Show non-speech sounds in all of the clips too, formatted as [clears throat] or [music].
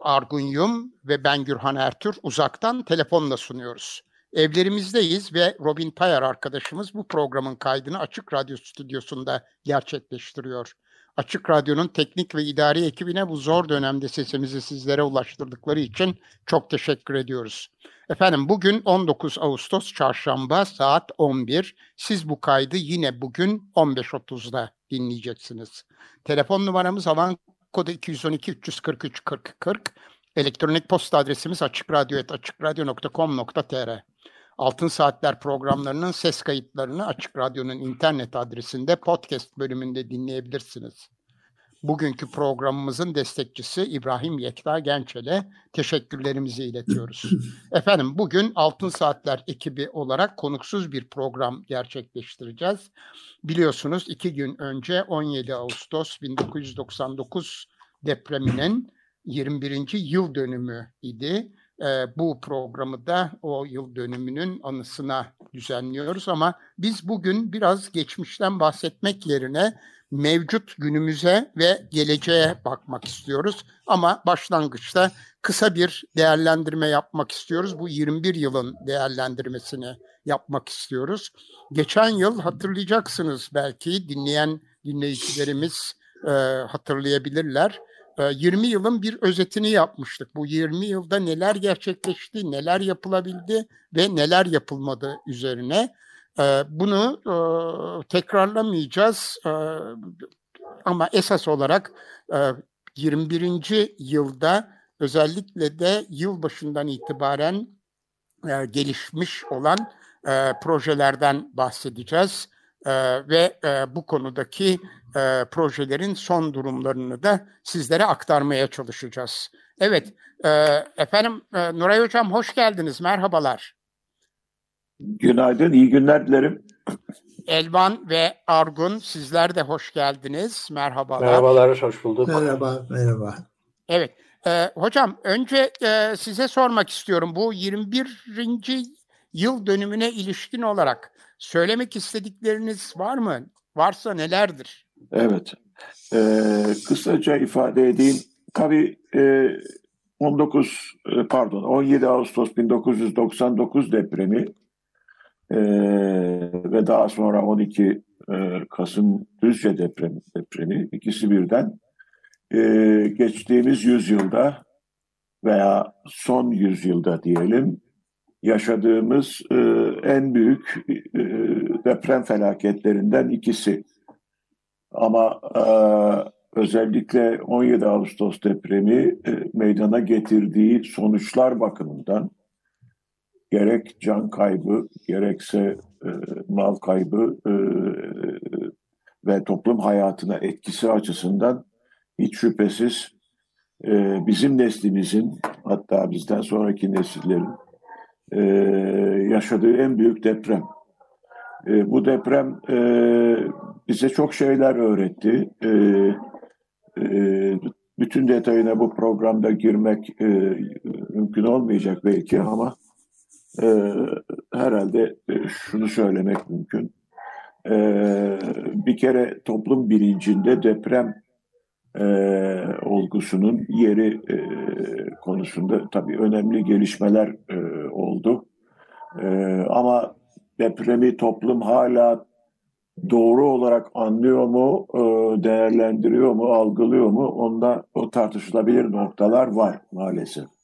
Argun Yum ve ben Gürhan Ertür uzaktan telefonla sunuyoruz. Evlerimizdeyiz ve Robin Payar arkadaşımız bu programın kaydını Açık Radyo stüdyosunda gerçekleştiriyor. Açık Radyo'nun teknik ve idari ekibine bu zor dönemde sesimizi sizlere ulaştırdıkları için çok teşekkür ediyoruz. Efendim bugün 19 Ağustos Çarşamba saat 11. Siz bu kaydı yine bugün 15.30'da dinleyeceksiniz. Telefon numaramız alan kodu 212 343 40 40. Elektronik posta adresimiz açıkradyo.com.tr Altın Saatler programlarının ses kayıtlarını Açık Radyo'nun internet adresinde podcast bölümünde dinleyebilirsiniz. Bugünkü programımızın destekçisi İbrahim Yekta Gençel'e teşekkürlerimizi iletiyoruz. [laughs] Efendim bugün Altın Saatler ekibi olarak konuksuz bir program gerçekleştireceğiz. Biliyorsunuz iki gün önce 17 Ağustos 1999 depreminin 21. yıl dönümü idi. E, bu programı da o yıl dönümünün anısına düzenliyoruz ama biz bugün biraz geçmişten bahsetmek yerine mevcut günümüze ve geleceğe bakmak istiyoruz. Ama başlangıçta kısa bir değerlendirme yapmak istiyoruz. Bu 21 yılın değerlendirmesini yapmak istiyoruz. Geçen yıl hatırlayacaksınız belki dinleyen dinleyicilerimiz e, hatırlayabilirler. 20 yılın bir özetini yapmıştık. Bu 20 yılda neler gerçekleşti, neler yapılabildi ve neler yapılmadı üzerine. Bunu tekrarlamayacağız ama esas olarak 21. yılda özellikle de yıl başından itibaren gelişmiş olan projelerden bahsedeceğiz ve bu konudaki projelerin son durumlarını da sizlere aktarmaya çalışacağız. Evet, efendim Nuray Hocam hoş geldiniz, merhabalar. Günaydın, iyi günler dilerim. Elvan ve Argun sizler de hoş geldiniz. Merhabalar. Merhabalar, hoş bulduk. Merhaba, merhaba. Evet, e, hocam önce e, size sormak istiyorum. Bu 21. yıl dönümüne ilişkin olarak söylemek istedikleriniz var mı? Varsa nelerdir? Evet, e, kısaca ifade edeyim. Tabii e, 19 pardon 17 Ağustos 1999 depremi e, ve daha sonra 12 e, Kasım Düzce depremi, depremi ikisi birden e, geçtiğimiz yüzyılda veya son yüzyılda diyelim yaşadığımız e, en büyük e, deprem felaketlerinden ikisi. Ama e, özellikle 17 Ağustos depremi e, meydana getirdiği sonuçlar bakımından gerek can kaybı gerekse e, mal kaybı e, ve toplum hayatına etkisi açısından hiç şüphesiz e, bizim neslimizin hatta bizden sonraki nesillerin e, yaşadığı en büyük deprem. E, bu deprem e, bize çok şeyler öğretti. E, e, bütün detayına bu programda girmek e, mümkün olmayacak belki ama e, herhalde şunu söylemek mümkün. E, bir kere toplum bilincinde deprem e, olgusunun yeri e, konusunda tabii önemli gelişmeler e, oldu. E, ama depremi toplum hala doğru olarak anlıyor mu, e, değerlendiriyor mu, algılıyor mu? Onda o tartışılabilir noktalar var maalesef.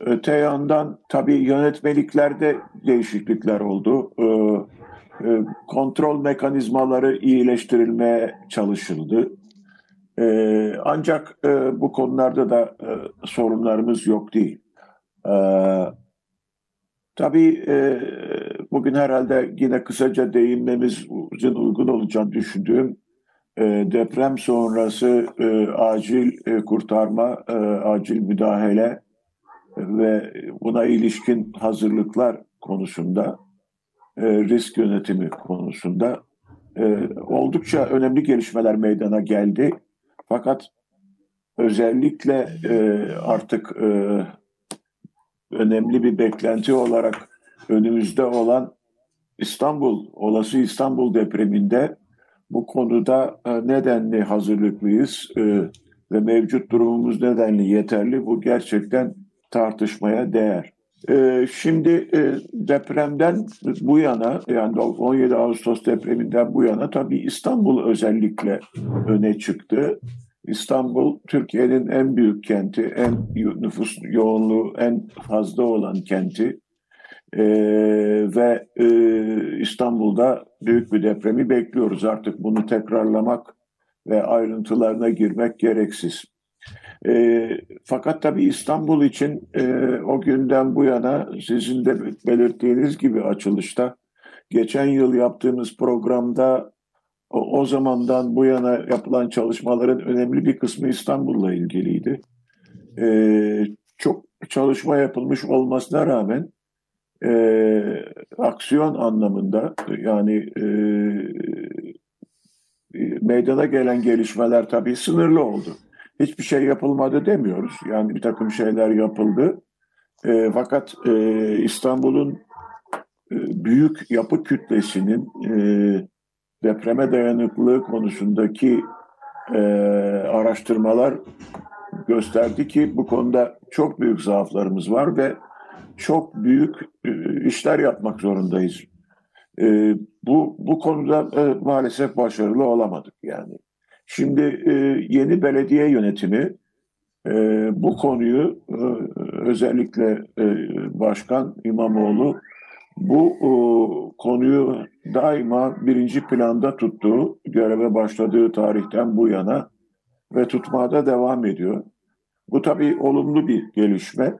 Öte yandan tabii yönetmeliklerde değişiklikler oldu. Ee, e, kontrol mekanizmaları iyileştirilmeye çalışıldı. Ee, ancak e, bu konularda da e, sorunlarımız yok değil. Ee, tabii bugün herhalde yine kısaca değinmemizin uygun olacağını düşündüğüm e, deprem sonrası e, acil e, kurtarma, e, acil müdahale ve buna ilişkin hazırlıklar konusunda, e, risk yönetimi konusunda e, oldukça önemli gelişmeler meydana geldi. Fakat özellikle e, artık önemli bir beklenti olarak önümüzde olan İstanbul, olası İstanbul depreminde bu konuda nedenli hazırlıklıyız ve mevcut durumumuz nedenli yeterli. Bu gerçekten tartışmaya değer. E, şimdi depremden bu yana yani 17 Ağustos depreminden bu yana tabii İstanbul özellikle öne çıktı. İstanbul Türkiye'nin en büyük kenti, en nüfus yoğunluğu en fazla olan kenti. Ee, ve e, İstanbul'da büyük bir depremi bekliyoruz. Artık bunu tekrarlamak ve ayrıntılarına girmek gereksiz. E, fakat tabii İstanbul için e, o günden bu yana sizin de belirttiğiniz gibi açılışta geçen yıl yaptığımız programda o, o zamandan bu yana yapılan çalışmaların önemli bir kısmı İstanbul'la ilgiliydi. E, çok çalışma yapılmış olmasına rağmen e, aksiyon anlamında yani e, meydana gelen gelişmeler tabii sınırlı oldu. Hiçbir şey yapılmadı demiyoruz. Yani bir takım şeyler yapıldı. E, fakat e, İstanbul'un e, büyük yapı kütlesinin e, depreme dayanıklılığı konusundaki e, araştırmalar gösterdi ki bu konuda çok büyük zaaflarımız var ve çok büyük e, işler yapmak zorundayız. E, bu bu konuda e, maalesef başarılı olamadık yani. Şimdi yeni belediye yönetimi bu konuyu özellikle Başkan İmamoğlu bu konuyu daima birinci planda tuttuğu göreve başladığı tarihten bu yana ve tutmaya da devam ediyor. Bu tabii olumlu bir gelişme.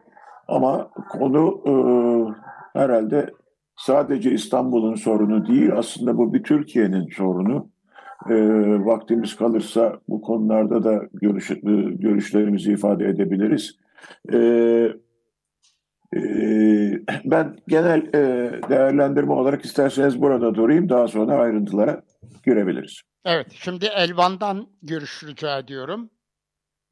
Ama konu e, herhalde sadece İstanbul'un sorunu değil, aslında bu bir Türkiye'nin sorunu. E, vaktimiz kalırsa bu konularda da görüş, e, görüşlerimizi ifade edebiliriz. E, e, ben genel e, değerlendirme olarak isterseniz burada durayım, daha sonra ayrıntılara girebiliriz. Evet, şimdi Elvan'dan görüş rica ediyorum.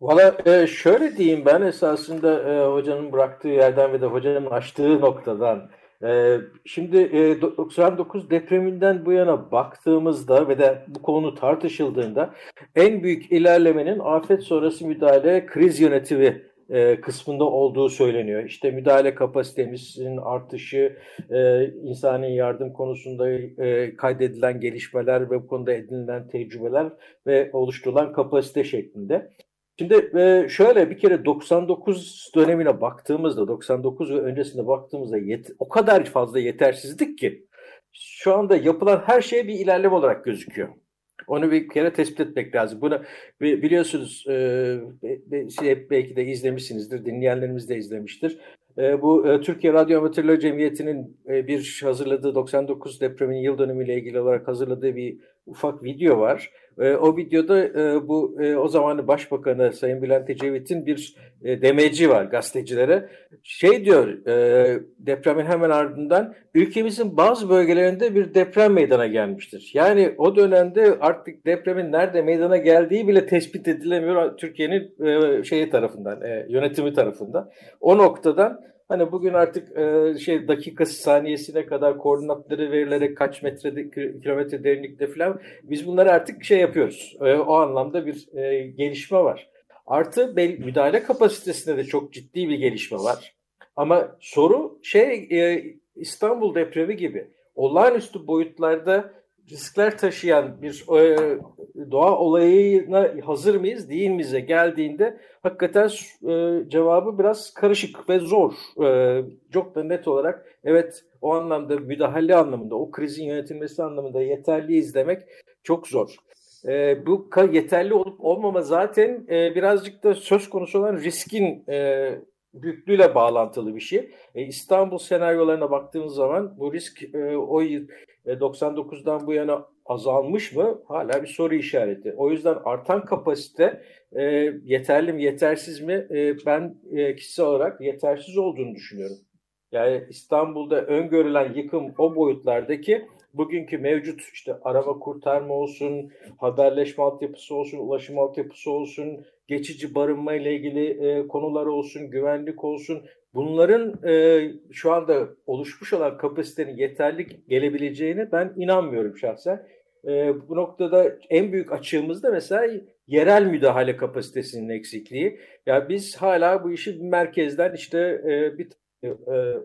Valla e, şöyle diyeyim ben esasında e, hocanın bıraktığı yerden ve de hocanın açtığı noktadan e, şimdi e, 99 depreminden bu yana baktığımızda ve de bu konu tartışıldığında en büyük ilerlemenin afet sonrası müdahale kriz yönetimi e, kısmında olduğu söyleniyor. İşte müdahale kapasitemizin artışı, e, insani yardım konusunda e, kaydedilen gelişmeler ve bu konuda edinilen tecrübeler ve oluşturulan kapasite şeklinde. Şimdi e, şöyle bir kere 99 dönemine baktığımızda 99 ve öncesinde baktığımızda yet, o kadar fazla yetersizlik ki şu anda yapılan her şey bir ilerleme olarak gözüküyor. Onu bir kere tespit etmek lazım. Bunu biliyorsunuz e, şey, belki de izlemişsinizdir, dinleyenlerimiz de izlemiştir. E, bu e, Türkiye Radyo Amatörleri Cemiyeti'nin e, bir hazırladığı 99 depremin yıl dönümüyle ilgili olarak hazırladığı bir ufak video var. E, o videoda e, bu e, o zamanı Başbakanı Sayın Bülent Ecevit'in bir e, demeci var gazetecilere. Şey diyor e, depremin hemen ardından ülkemizin bazı bölgelerinde bir deprem meydana gelmiştir. Yani o dönemde artık depremin nerede meydana geldiği bile tespit edilemiyor Türkiye'nin e, şeyi tarafından, e, yönetimi tarafından. O noktadan Hani bugün artık e, şey dakikası saniyesine kadar koordinatları verilerek kaç metrede kilometre derinlikte falan biz bunları artık şey yapıyoruz. E, o anlamda bir e, gelişme var. Artı müdahale kapasitesinde de çok ciddi bir gelişme var. Ama soru şey e, İstanbul depremi gibi olağanüstü boyutlarda riskler taşıyan bir e, doğa olayına hazır mıyız değil miyiz geldiğinde hakikaten e, cevabı biraz karışık ve zor. E, çok da net olarak evet o anlamda müdahale anlamında o krizin yönetilmesi anlamında yeterliyiz demek çok zor. E, bu yeterli olup olmama zaten e, birazcık da söz konusu olan riskin e, büyüklüğüyle bağlantılı bir şey. E, İstanbul senaryolarına baktığımız zaman bu risk e, o yıl 99'dan e, bu yana azalmış mı? Hala bir soru işareti. O yüzden artan kapasite e, yeterli mi, yetersiz mi? E, ben e, kişisel olarak yetersiz olduğunu düşünüyorum. Yani İstanbul'da öngörülen yıkım o boyutlardaki bugünkü mevcut işte araba kurtarma olsun, haberleşme altyapısı olsun, ulaşım altyapısı olsun, geçici barınma ile ilgili e, konular olsun, güvenlik olsun. Bunların e, şu anda oluşmuş olan kapasitenin yeterli gelebileceğine ben inanmıyorum şahsen. E, bu noktada en büyük açığımız da mesela yerel müdahale kapasitesinin eksikliği. Ya biz hala bu işi merkezden işte e, bir e,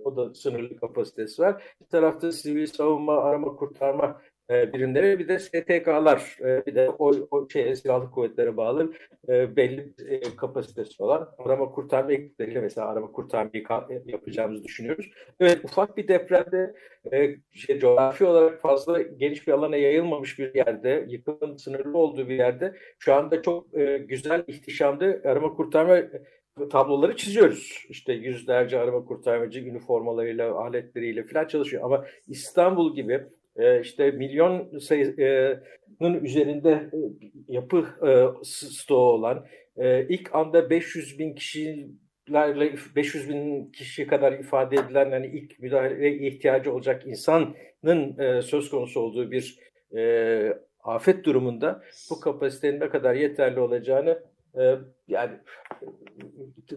o da sınırlı kapasitesi var. Bir tarafta sivil savunma, arama kurtarma e, birimleri bir de STK'lar e, bir de o, o şey silahlı kuvvetlere bağlı e, belli e, kapasitesi olan arama kurtarma ekipleriyle mesela arama kurtarmayı yapacağımızı düşünüyoruz. Evet ufak bir depremde e, şey, coğrafi olarak fazla geniş bir alana yayılmamış bir yerde yıkımın sınırlı olduğu bir yerde şu anda çok e, güzel ihtişamlı arama kurtarma tabloları çiziyoruz. İşte yüzlerce arama kurtarmacı üniformalarıyla, aletleriyle falan çalışıyor. Ama İstanbul gibi e, işte milyon sayının üzerinde e, yapı e, stoğu olan e, ilk anda 500 bin kişilerle 500 bin kişi kadar ifade edilen yani ilk müdahale ihtiyacı olacak insanın e, söz konusu olduğu bir e, afet durumunda bu kapasitenin ne kadar yeterli olacağını e, yani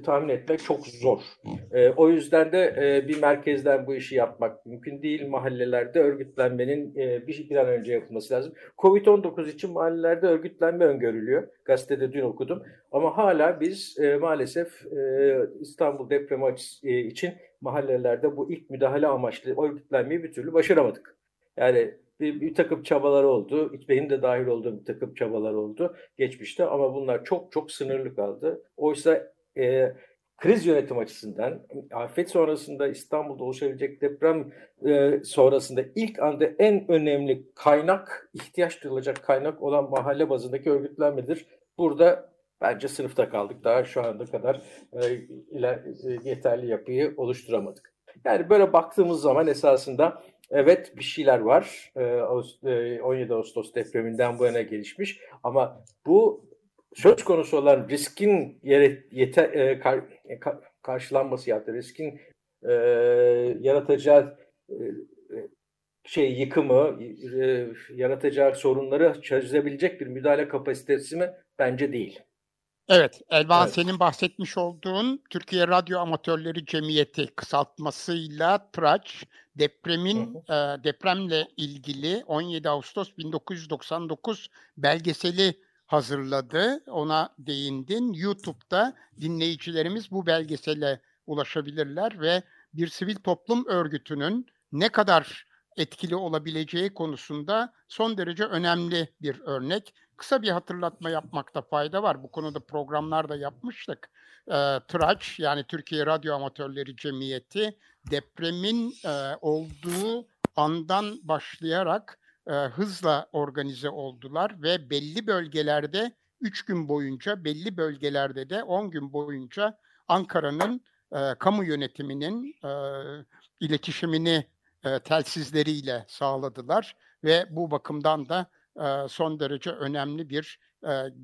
tahmin etmek çok zor. E, o yüzden de e, bir merkezden bu işi yapmak mümkün değil. Mahallelerde örgütlenmenin e, bir, bir an önce yapılması lazım. Covid-19 için mahallelerde örgütlenme öngörülüyor. Gazetede dün okudum. Ama hala biz e, maalesef e, İstanbul depremi e, için mahallelerde bu ilk müdahale amaçlı örgütlenmeyi bir türlü başaramadık. Yani bir, takım çabalar oldu. Benim de dahil olduğum bir takım çabalar oldu geçmişte ama bunlar çok çok sınırlı kaldı. Oysa e, kriz yönetim açısından afet sonrasında İstanbul'da oluşabilecek deprem e, sonrasında ilk anda en önemli kaynak, ihtiyaç duyulacak kaynak olan mahalle bazındaki örgütlenmedir. Burada bence sınıfta kaldık. Daha şu anda kadar e, iler, e, yeterli yapıyı oluşturamadık. Yani böyle baktığımız zaman esasında Evet bir şeyler var. 17 ee, Ağustos depreminden bu yana gelişmiş. Ama bu söz konusu olan riskin yeter, e, kar, e, karşılanması ya da riskin e, yaratacağı e, şey yıkımı, e, yaratacağı sorunları çözebilecek bir müdahale kapasitesi mi? Bence değil. Evet, Elvan evet. senin bahsetmiş olduğun Türkiye Radyo Amatörleri Cemiyeti kısaltmasıyla TRAÇ depremin hı hı. E, depremle ilgili 17 Ağustos 1999 belgeseli hazırladı. Ona değindin. YouTube'da dinleyicilerimiz bu belgesele ulaşabilirler ve bir sivil toplum örgütünün ne kadar etkili olabileceği konusunda son derece önemli bir örnek. Kısa bir hatırlatma yapmakta fayda var. Bu konuda programlar da yapmıştık. E, TRAÇ yani Türkiye Radyo Amatörleri Cemiyeti depremin e, olduğu andan başlayarak e, hızla organize oldular ve belli bölgelerde 3 gün boyunca, belli bölgelerde de 10 gün boyunca Ankara'nın e, kamu yönetiminin e, iletişimini e, telsizleriyle sağladılar ve bu bakımdan da son derece önemli bir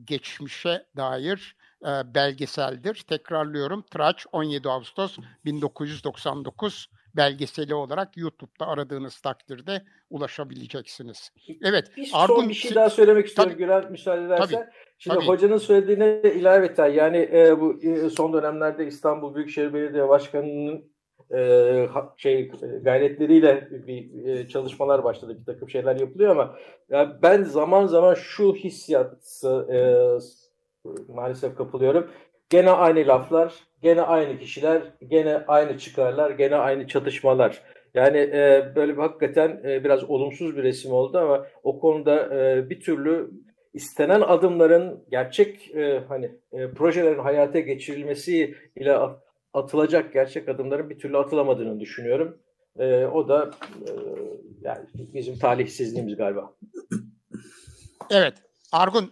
geçmişe dair belgeseldir. Tekrarlıyorum. Traç 17 Ağustos 1999 belgeseli olarak YouTube'da aradığınız takdirde ulaşabileceksiniz. Evet. Bir Argun, son bir şey daha söylemek istiyorum tabii, Gülen müsaade edersen. Tabii, Şimdi tabii. hocanın söylediğine ilaveten yani e, bu e, son dönemlerde İstanbul Büyükşehir Belediye Başkanı'nın e, şey gayretleriyle bir e, çalışmalar başladı. Bir takım şeyler yapılıyor ama ya ben zaman zaman şu hissiyatı e, maalesef kapılıyorum. Gene aynı laflar, gene aynı kişiler, gene aynı çıkarlar, gene aynı çatışmalar. Yani e, böyle bir hakikaten e, biraz olumsuz bir resim oldu ama o konuda e, bir türlü istenen adımların gerçek e, hani e, projelerin hayata geçirilmesi ile atılacak gerçek adımların bir türlü atılamadığını düşünüyorum. E, o da e, yani bizim talihsizliğimiz galiba. Evet. Argun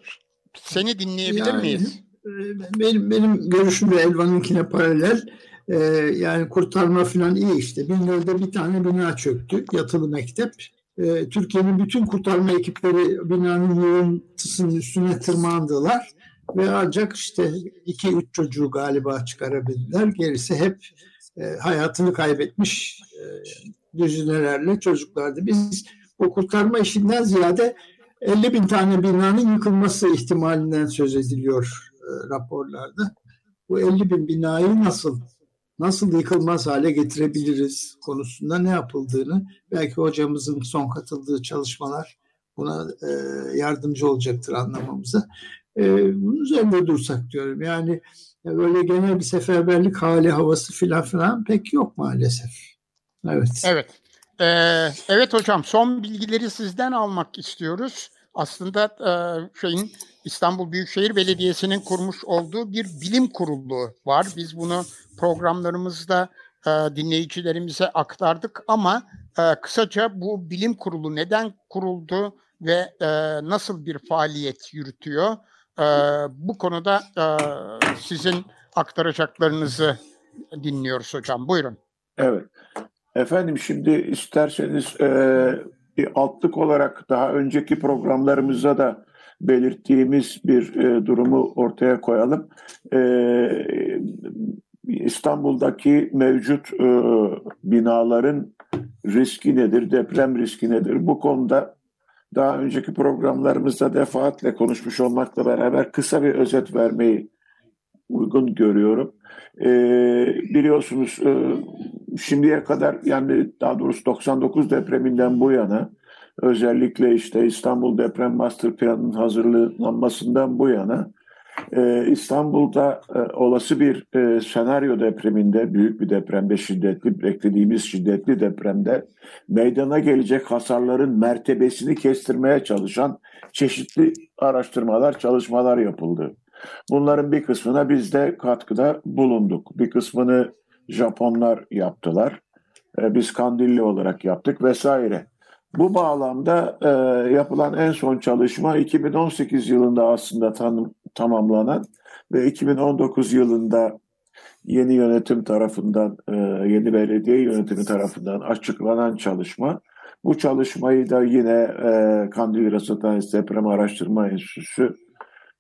seni dinleyebilir yani, miyiz? E, benim, benim görüşüm de Elvan'ınkine paralel. Ee, yani kurtarma falan iyi işte. Binler'de bir tane bina çöktü. Yatılı mektep. e, Türkiye'nin bütün kurtarma ekipleri binanın yığıntısının üstüne tırmandılar ve ancak işte iki üç çocuğu galiba çıkarabildiler. Gerisi hep e, hayatını kaybetmiş e, düzinelerle çocuklardı. Biz o kurtarma işinden ziyade 50 bin tane binanın yıkılması ihtimalinden söz ediliyor e, raporlarda. Bu 50 bin binayı nasıl nasıl yıkılmaz hale getirebiliriz konusunda ne yapıldığını belki hocamızın son katıldığı çalışmalar buna e, yardımcı olacaktır anlamamıza. E, bunun üzerinde dursak diyorum. Yani böyle genel bir seferberlik hali havası filan filan pek yok maalesef. Evet. Evet. Ee, evet hocam son bilgileri sizden almak istiyoruz. Aslında e, şeyin İstanbul Büyükşehir Belediyesi'nin kurmuş olduğu bir bilim kurulu var. Biz bunu programlarımızda e, dinleyicilerimize aktardık ama e, kısaca bu bilim kurulu neden kuruldu ve e, nasıl bir faaliyet yürütüyor? E, bu konuda e, sizin aktaracaklarınızı dinliyoruz hocam. Buyurun. Evet. Efendim şimdi isterseniz e, bir altlık olarak daha önceki programlarımızda da belirttiğimiz bir e, durumu ortaya koyalım. E, İstanbul'daki mevcut e, binaların riski nedir, deprem riski nedir? Bu konuda daha önceki programlarımızda defaatle konuşmuş olmakla beraber kısa bir özet vermeyi uygun görüyorum. E, biliyorsunuz e, şimdiye kadar yani daha doğrusu 99 depreminden bu yana özellikle işte İstanbul Deprem Master Planı'nın hazırlanmasından bu yana e, İstanbul'da e, olası bir e, senaryo depreminde, büyük bir depremde, şiddetli, beklediğimiz şiddetli depremde meydana gelecek hasarların mertebesini kestirmeye çalışan çeşitli araştırmalar, çalışmalar yapıldı. Bunların bir kısmına biz de katkıda bulunduk. Bir kısmını Japonlar yaptılar. E, biz Kandilli olarak yaptık vesaire. Bu bağlamda e, yapılan en son çalışma 2018 yılında aslında tanım, tamamlanan ve 2019 yılında yeni yönetim tarafından, e, yeni belediye yönetimi tarafından açıklanan çalışma. Bu çalışmayı da yine e, Kandil Rasathanes Deprem Araştırma Enstitüsü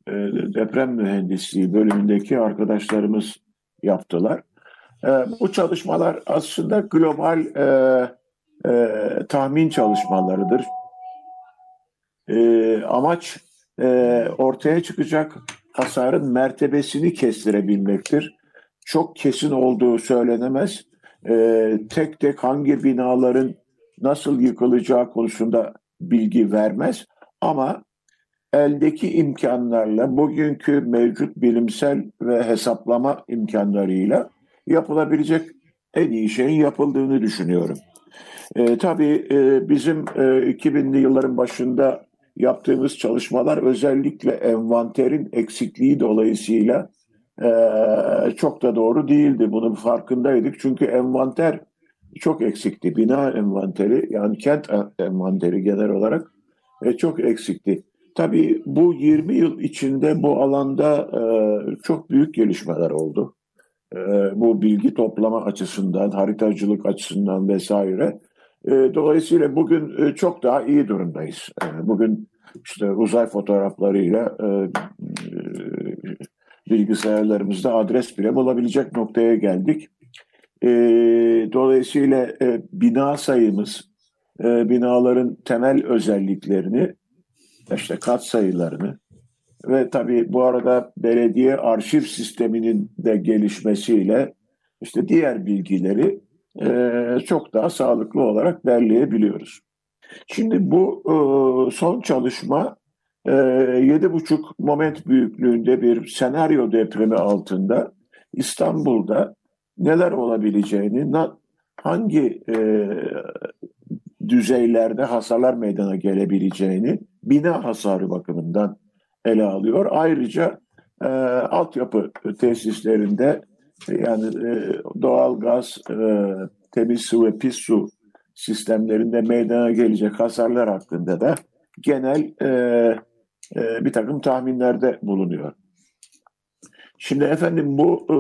e, Deprem Mühendisliği bölümündeki arkadaşlarımız yaptılar. Bu çalışmalar aslında global tahmin çalışmalarıdır. Amaç e, ortaya çıkacak hasarın mertebesini kestirebilmektir. Çok kesin olduğu söylenemez. E, tek tek hangi binaların nasıl yıkılacağı konusunda bilgi vermez. Ama eldeki imkanlarla, bugünkü mevcut bilimsel ve hesaplama imkanlarıyla yapılabilecek en iyi şeyin yapıldığını düşünüyorum. E, tabii e, bizim e, 2000'li yılların başında yaptığımız çalışmalar özellikle envanterin eksikliği dolayısıyla e, çok da doğru değildi. Bunun farkındaydık. Çünkü envanter çok eksikti. Bina envanteri yani kent envanteri genel olarak e, çok eksikti. Tabii bu 20 yıl içinde bu alanda e, çok büyük gelişmeler oldu. E, bu bilgi toplama açısından, haritacılık açısından vesaire. E, dolayısıyla bugün e, çok daha iyi durumdayız. E, bugün işte uzay fotoğraflarıyla e, e, bilgisayarlarımızda adres bile bulabilecek noktaya geldik. E, dolayısıyla bina sayımız, binaların temel özelliklerini işte kat sayılarını ve tabii bu arada belediye arşiv sisteminin de gelişmesiyle işte diğer bilgileri çok daha sağlıklı olarak derleyebiliyoruz. Şimdi bu e, son çalışma e, 7,5 moment büyüklüğünde bir senaryo depremi altında İstanbul'da neler olabileceğini, hangi e, düzeylerde hasarlar meydana gelebileceğini bina hasarı bakımından ele alıyor. Ayrıca e, altyapı tesislerinde yani e, doğal gaz, e, temiz su ve pis su sistemlerinde meydana gelecek hasarlar hakkında da genel e, e, bir takım tahminlerde bulunuyor. Şimdi efendim bu e,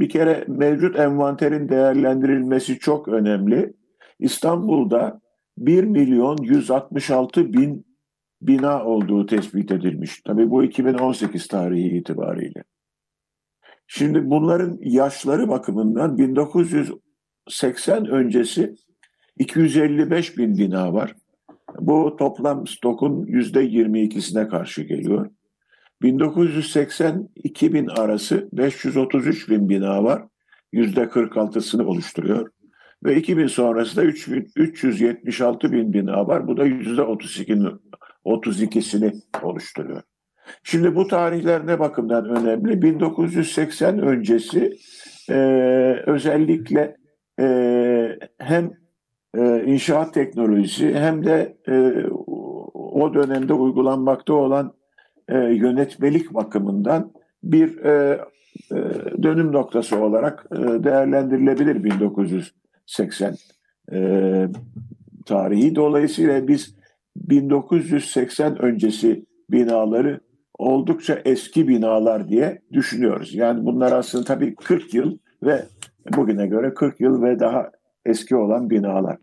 bir kere mevcut envanterin değerlendirilmesi çok önemli. İstanbul'da 1 milyon 166 bin bina olduğu tespit edilmiş. Tabii bu 2018 tarihi itibariyle. Şimdi bunların yaşları bakımından 1980 öncesi 255 bin bina var. Bu toplam stokun %22'sine karşı geliyor. 1980-2000 arası 533 bin bina var. %46'sını oluşturuyor. Ve 2000 sonrası da 376 bin bina var. Bu da %32'sini 32'sini oluşturuyor. Şimdi bu tarihler ne bakımdan önemli? 1980 öncesi e, özellikle e, hem e, inşaat teknolojisi hem de e, o dönemde uygulanmakta olan e, yönetmelik bakımından bir e, e, dönüm noktası olarak e, değerlendirilebilir 1980 e, tarihi. Dolayısıyla biz 1980 öncesi binaları oldukça eski binalar diye düşünüyoruz. Yani bunlar aslında tabii 40 yıl ve bugüne göre 40 yıl ve daha eski olan binalar.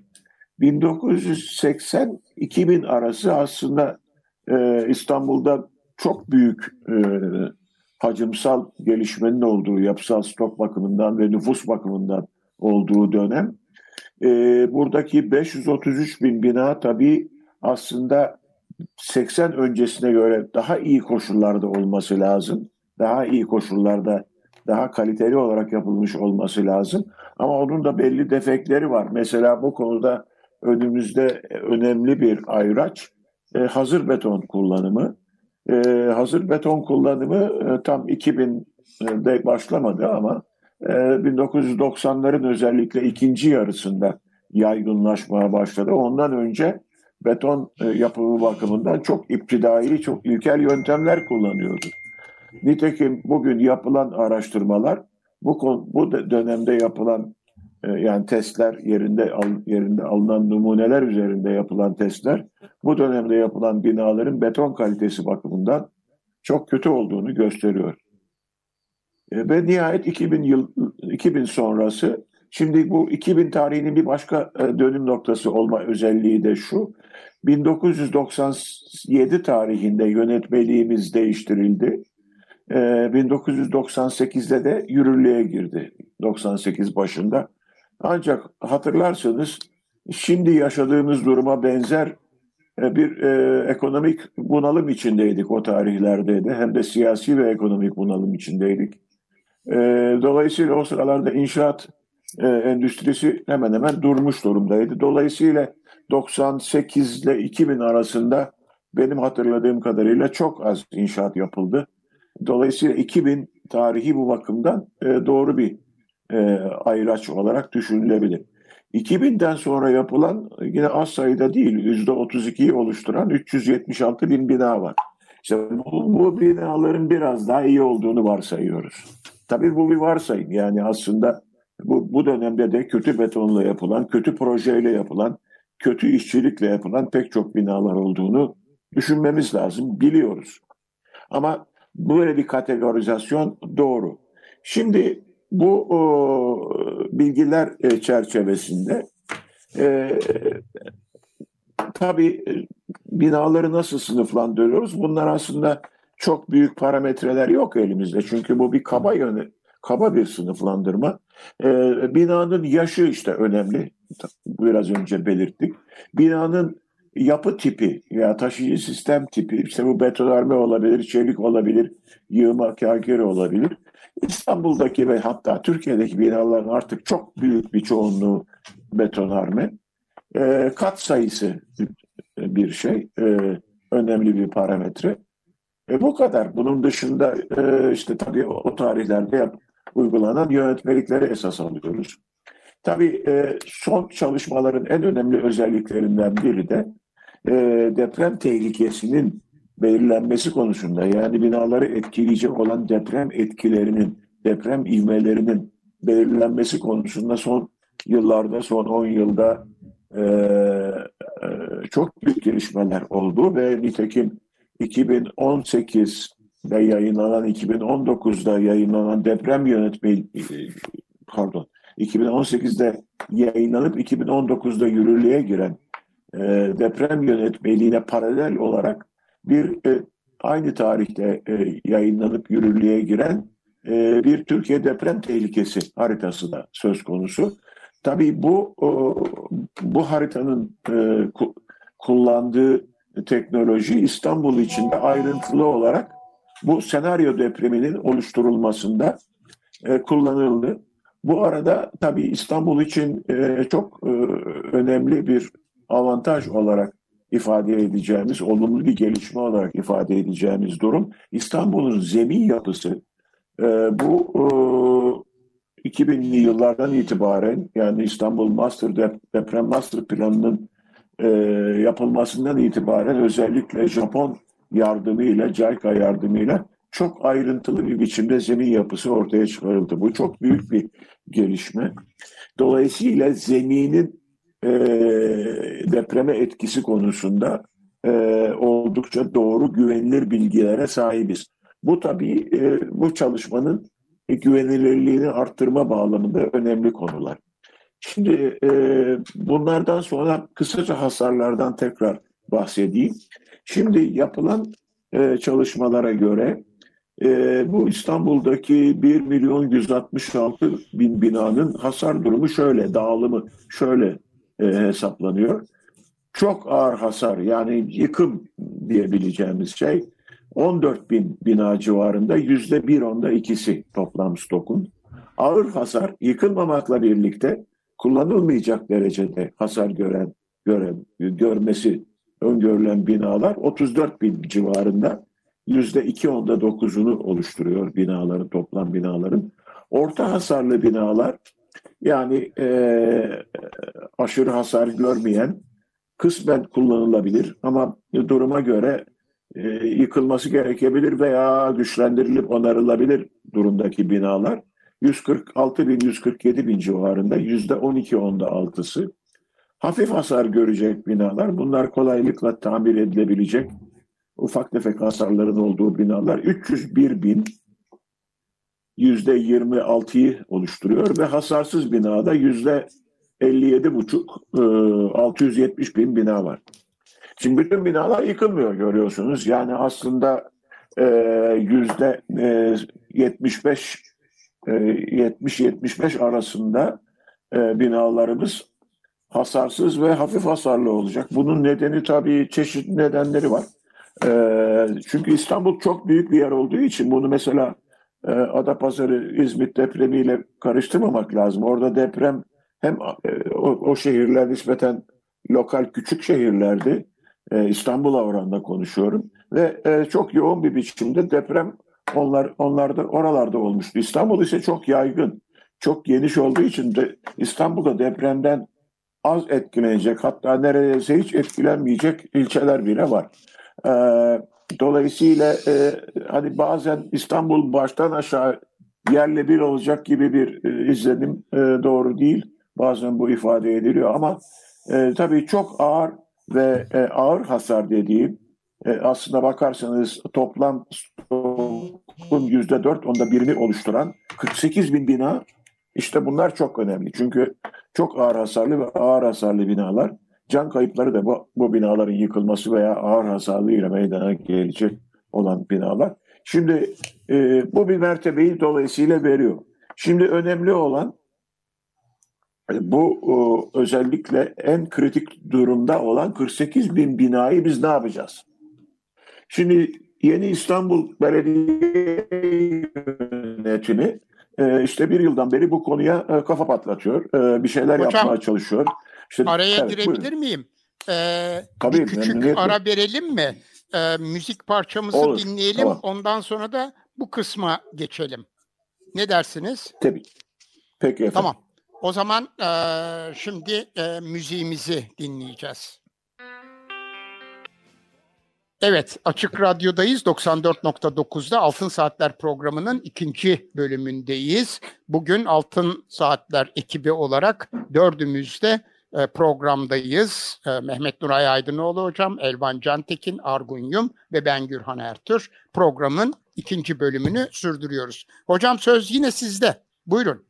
1980-2000 arası aslında e, İstanbul'da çok büyük e, hacimsal gelişmenin olduğu, yapısal stok bakımından ve nüfus bakımından olduğu dönem. E, buradaki 533 bin bina tabii aslında 80 öncesine göre daha iyi koşullarda olması lazım. Daha iyi koşullarda, daha kaliteli olarak yapılmış olması lazım. Ama onun da belli defekleri var. Mesela bu konuda önümüzde önemli bir ayraç e, hazır beton kullanımı. E, hazır beton kullanımı e, tam 2000'de başlamadı ama e, 1990'ların özellikle ikinci yarısında yaygınlaşmaya başladı. Ondan önce beton e, yapımı bakımından çok iptidai, çok ilkel yöntemler kullanıyordu. Nitekim bugün yapılan araştırmalar bu bu dönemde yapılan e, yani testler yerinde yerinde alınan numuneler üzerinde yapılan testler bu dönemde yapılan binaların beton kalitesi bakımından çok kötü olduğunu gösteriyor. E, ve nihayet 2000 yıl 2000 sonrası Şimdi bu 2000 tarihinin bir başka e, dönüm noktası olma özelliği de şu. 1997 tarihinde yönetmeliğimiz değiştirildi. 1998'de e, de yürürlüğe girdi 98 başında. Ancak hatırlarsanız şimdi yaşadığımız duruma benzer e, bir e, ekonomik bunalım içindeydik o tarihlerde de hem de siyasi ve ekonomik bunalım içindeydik. E, dolayısıyla o sıralarda inşaat e, endüstrisi hemen hemen durmuş durumdaydı. Dolayısıyla 98 ile 2000 arasında benim hatırladığım kadarıyla çok az inşaat yapıldı. Dolayısıyla 2000 tarihi bu bakımdan e, doğru bir e, ayraç olarak düşünülebilir. 2000'den sonra yapılan yine az sayıda değil %32'yi oluşturan 376 bin bina var. İşte bu, bu binaların biraz daha iyi olduğunu varsayıyoruz. Tabii bu bir varsayım yani aslında bu, bu dönemde de kötü betonla yapılan, kötü projeyle yapılan, kötü işçilikle yapılan pek çok binalar olduğunu düşünmemiz lazım, biliyoruz. Ama böyle bir kategorizasyon doğru. Şimdi bu o, bilgiler e, çerçevesinde e, tabii e, binaları nasıl sınıflandırıyoruz? Bunlar aslında çok büyük parametreler yok elimizde. Çünkü bu bir kaba yönü, kaba bir sınıflandırma. E, binanın yaşı işte önemli. Biraz önce belirttik. Binanın yapı tipi ya taşıyıcı sistem tipi işte bu betonarme olabilir, çelik olabilir, yığma kâkiri olabilir. İstanbul'daki ve hatta Türkiye'deki binaların artık çok büyük bir çoğunluğu betonarme. E, kat sayısı bir şey, e, önemli bir parametre. E, bu kadar. Bunun dışında e, işte tabii o tarihlerde yap, uygulanan yönetmelikleri esas alıyoruz. Tabii e, son çalışmaların en önemli özelliklerinden biri de e, deprem tehlikesinin belirlenmesi konusunda yani binaları etkileyecek olan deprem etkilerinin, deprem ivmelerinin belirlenmesi konusunda son yıllarda, son 10 yılda e, çok büyük gelişmeler oldu ve nitekim 2018 yayınlanan 2019'da yayınlanan deprem yönetmeliği pardon 2018'de yayınlanıp 2019'da yürürlüğe giren e, deprem yönetmeliğine paralel olarak bir e, aynı tarihte e, yayınlanıp yürürlüğe giren e, bir Türkiye deprem tehlikesi haritası da söz konusu. Tabii bu bu haritanın e, kullandığı teknoloji İstanbul içinde ayrıntılı olarak bu senaryo depreminin oluşturulmasında e, kullanıldı. Bu arada tabii İstanbul için e, çok önemli bir avantaj olarak ifade edeceğimiz, olumlu bir gelişme olarak ifade edeceğimiz durum İstanbul'un zemin yapısı bu 2000'li yıllardan itibaren yani İstanbul Master Deprem Master Planı'nın e, yapılmasından itibaren özellikle Japon yardımıyla, JICA yardımıyla çok ayrıntılı bir biçimde zemin yapısı ortaya çıkarıldı. Bu çok büyük bir gelişme. Dolayısıyla zeminin e, depreme etkisi konusunda e, oldukça doğru güvenilir bilgilere sahibiz. Bu tabii e, bu çalışmanın güvenilirliğini arttırma bağlamında önemli konular. Şimdi e, bunlardan sonra kısaca hasarlardan tekrar bahsedeyim. Şimdi yapılan e, çalışmalara göre e, bu İstanbul'daki 1 milyon 166 bin binanın hasar durumu şöyle, dağılımı şöyle e, hesaplanıyor. Çok ağır hasar yani yıkım diyebileceğimiz şey 14 bin bina civarında yüzde bir onda ikisi toplam stokun. Ağır hasar yıkılmamakla birlikte kullanılmayacak derecede hasar gören, gören görmesi öngörülen binalar 34 bin civarında yüzde iki onda dokuzunu oluşturuyor binaların toplam binaların. Orta hasarlı binalar yani e, aşırı hasar görmeyen kısmen kullanılabilir ama duruma göre e, yıkılması gerekebilir veya güçlendirilip onarılabilir durumdaki binalar 146 bin 147 bin civarında yüzde 12 onda altısı. Hafif hasar görecek binalar bunlar kolaylıkla tamir edilebilecek ufak tefek hasarların olduğu binalar 301 bin yüzde 26'yı oluşturuyor ve hasarsız binada yüzde 57 buçuk 670 bin bina var. Şimdi bütün binalar yıkılmıyor görüyorsunuz. Yani aslında e, yüzde e, 75 70-75 arasında e, binalarımız hasarsız ve hafif hasarlı olacak. Bunun nedeni tabii çeşitli nedenleri var. E, çünkü İstanbul çok büyük bir yer olduğu için bunu mesela e, Adapazarı, İzmit depremiyle karıştırmamak lazım. Orada deprem hem o, o şehirler nispeten lokal küçük şehirlerdi e, İstanbul'a oranla konuşuyorum ve e, çok yoğun bir biçimde deprem onlar onlarda oralarda olmuştu. İstanbul ise çok yaygın, çok geniş olduğu için de İstanbul'da depremden az etkilenecek hatta neredeyse hiç etkilenmeyecek ilçeler bile var. E, dolayısıyla e, hani bazen İstanbul baştan aşağı yerle bir olacak gibi bir e, izlenim e, doğru değil. Bazen bu ifade ediliyor ama e, tabii çok ağır ve e, ağır hasar dediğim e, aslında bakarsanız toplam stokun yüzde dört onda birini oluşturan 48 bin bina işte bunlar çok önemli. Çünkü çok ağır hasarlı ve ağır hasarlı binalar can kayıpları da bu, bu binaların yıkılması veya ağır hasarlıyla meydana gelecek olan binalar. Şimdi e, bu bir mertebeyi dolayısıyla veriyor. Şimdi önemli olan bu özellikle en kritik durumda olan 48 bin binayı biz ne yapacağız? Şimdi yeni İstanbul Belediye Yönetimi e, işte bir yıldan beri bu konuya e, kafa patlatıyor. E, bir şeyler Hocam, yapmaya çalışıyor. İşte, araya evet, girebilir buyurun. miyim? Ee, Tabii, bir küçük ara verelim mi? Ee, müzik parçamızı Olur, dinleyelim. Tamam. Ondan sonra da bu kısma geçelim. Ne dersiniz? Tabii. Peki efendim. Tamam. O zaman e, şimdi e, müziğimizi dinleyeceğiz. Evet, Açık Radyo'dayız. 94.9'da Altın Saatler programının ikinci bölümündeyiz. Bugün Altın Saatler ekibi olarak dördümüzde e, programdayız. E, Mehmet Nuray Aydınoğlu hocam, Elvan Cantekin, Argun Yum ve ben Gürhan Ertür. Programın ikinci bölümünü sürdürüyoruz. Hocam söz yine sizde. Buyurun.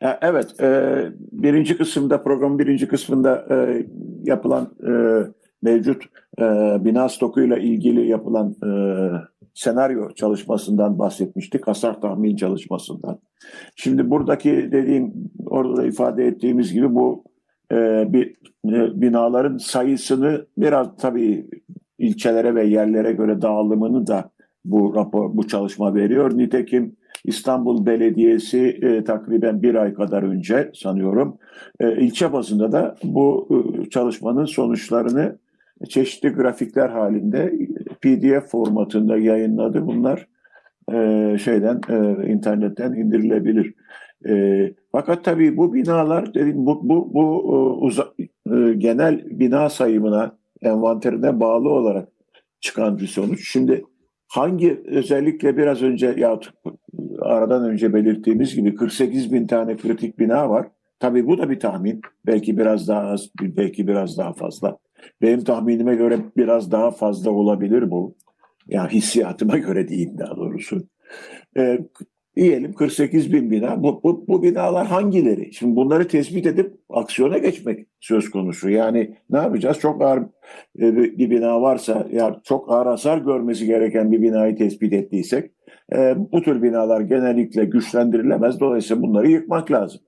Evet, e, birinci kısımda, programın birinci kısmında yapılan mevcut e, bina stokuyla ilgili yapılan e, senaryo çalışmasından bahsetmiştik. Hasar tahmin çalışmasından. Şimdi buradaki dediğim orada da ifade ettiğimiz gibi bu e, bir e, binaların sayısını biraz tabii ilçelere ve yerlere göre dağılımını da bu rapor, bu çalışma veriyor. Nitekim İstanbul Belediyesi e, takriben bir ay kadar önce sanıyorum e, ilçe bazında da bu e, çalışmanın sonuçlarını çeşitli grafikler halinde PDF formatında yayınladı. Bunlar e, şeyden e, internetten indirilebilir. E, fakat tabii bu binalar dedim bu bu bu e, uza, e, genel bina sayımına envanterine bağlı olarak çıkan bir sonuç. Şimdi hangi özellikle biraz önce ya aradan önce belirttiğimiz gibi 48 bin tane kritik bina var. Tabii bu da bir tahmin. Belki biraz daha az, belki biraz daha fazla. Benim tahminime göre biraz daha fazla olabilir bu. Yani hissiyatıma [laughs] göre diyeyim daha doğrusu. Ee, diyelim 48 bin bina. Bu, bu, bu binalar hangileri? Şimdi bunları tespit edip aksiyona geçmek söz konusu. Yani ne yapacağız? Çok ağır e, bir bina varsa ya çok ağır hasar görmesi gereken bir binayı tespit ettiysek e, bu tür binalar genellikle güçlendirilemez. Dolayısıyla bunları yıkmak lazım.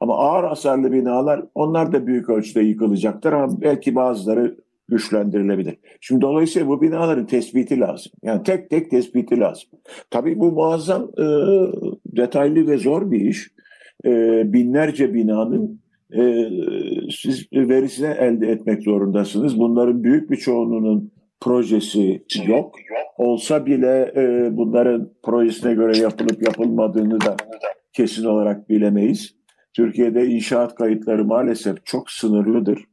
Ama ağır hasarlı binalar onlar da büyük ölçüde yıkılacaktır ama belki bazıları güçlendirilebilir. Şimdi dolayısıyla bu binaların tespiti lazım. Yani tek tek tespiti lazım. Tabii bu muazzam e, detaylı ve zor bir iş. E, binlerce binanın e, siz verisine elde etmek zorundasınız. Bunların büyük bir çoğunluğunun projesi yok. Olsa bile e, bunların projesine göre yapılıp yapılmadığını da kesin olarak bilemeyiz. Türkiye'de inşaat kayıtları maalesef çok sınırlıdır.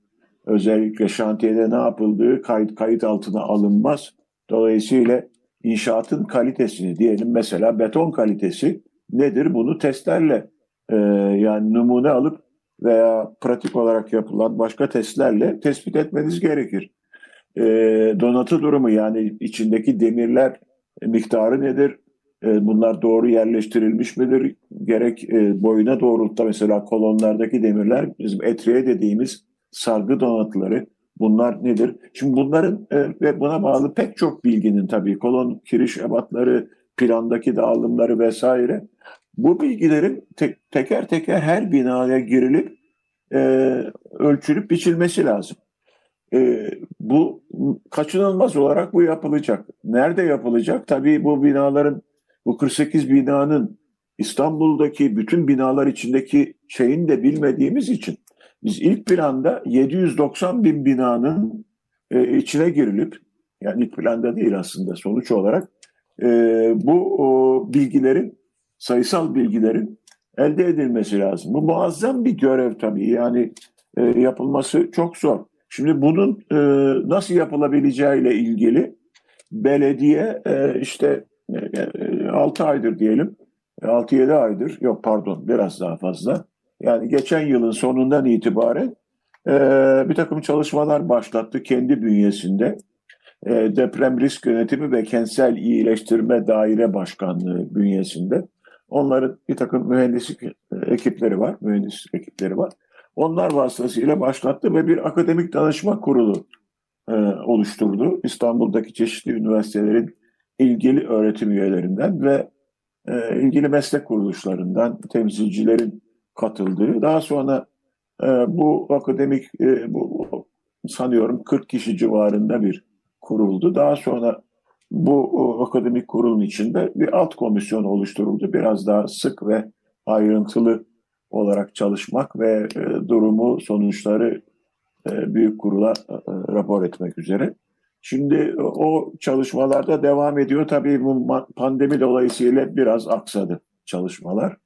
Özellikle şantiyede ne yapıldığı kayıt, kayıt altına alınmaz. Dolayısıyla inşaatın kalitesini diyelim mesela beton kalitesi nedir? Bunu testlerle e, yani numune alıp veya pratik olarak yapılan başka testlerle tespit etmeniz gerekir. E, donatı durumu yani içindeki demirler miktarı nedir? E, bunlar doğru yerleştirilmiş midir? Gerek e, boyuna doğrultuda mesela kolonlardaki demirler bizim etriye dediğimiz sargı donatıları bunlar nedir? Şimdi bunların e, ve buna bağlı pek çok bilginin tabii kolon kiriş ebatları, plandaki dağılımları vesaire bu bilgilerin tek, teker teker her binaya girilip e, ölçülüp biçilmesi lazım. E, bu kaçınılmaz olarak bu yapılacak. Nerede yapılacak? Tabii bu binaların bu 48 binanın İstanbul'daki bütün binalar içindeki şeyini de bilmediğimiz için biz ilk planda 790 bin binanın e, içine girilip yani ilk planda değil aslında sonuç olarak e, bu o, bilgilerin sayısal bilgilerin elde edilmesi lazım. Bu muazzam bir görev tabii yani e, yapılması çok zor. Şimdi bunun e, nasıl yapılabileceğiyle ilgili belediye e, işte 6 e, aydır diyelim, 6-7 aydır, yok pardon biraz daha fazla. Yani geçen yılın sonundan itibaren e, bir takım çalışmalar başlattı kendi bünyesinde. E, deprem risk yönetimi ve kentsel iyileştirme daire başkanlığı bünyesinde. Onların bir takım mühendislik ekipleri var, mühendislik ekipleri var. Onlar vasıtasıyla başlattı ve bir akademik danışma kurulu e, oluşturdu. İstanbul'daki çeşitli üniversitelerin ilgili öğretim üyelerinden ve e, ilgili meslek kuruluşlarından temsilcilerin katıldığı. Daha sonra e, bu akademik e, bu sanıyorum 40 kişi civarında bir kuruldu. Daha sonra bu o, akademik kurulun içinde bir alt komisyon oluşturuldu. Biraz daha sık ve ayrıntılı olarak çalışmak ve e, durumu, sonuçları e, büyük kurula e, rapor etmek üzere. Şimdi o çalışmalarda devam ediyor. Tabii bu pandemi dolayısıyla biraz aksadı çalışmalar.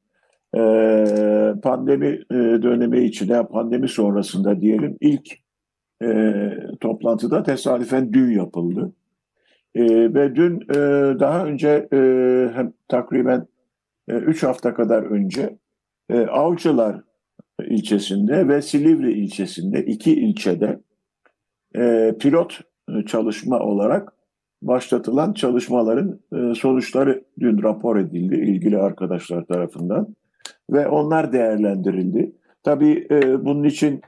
Ee, pandemi e, dönemi içinde, pandemi sonrasında diyelim ilk e, toplantıda tesadüfen dün yapıldı. E, ve dün e, daha önce e, hem takriben 3 e, hafta kadar önce e, Avcılar ilçesinde ve Silivri ilçesinde iki ilçede e, pilot çalışma olarak başlatılan çalışmaların e, sonuçları dün rapor edildi ilgili arkadaşlar tarafından ve onlar değerlendirildi. Tabii e, bunun için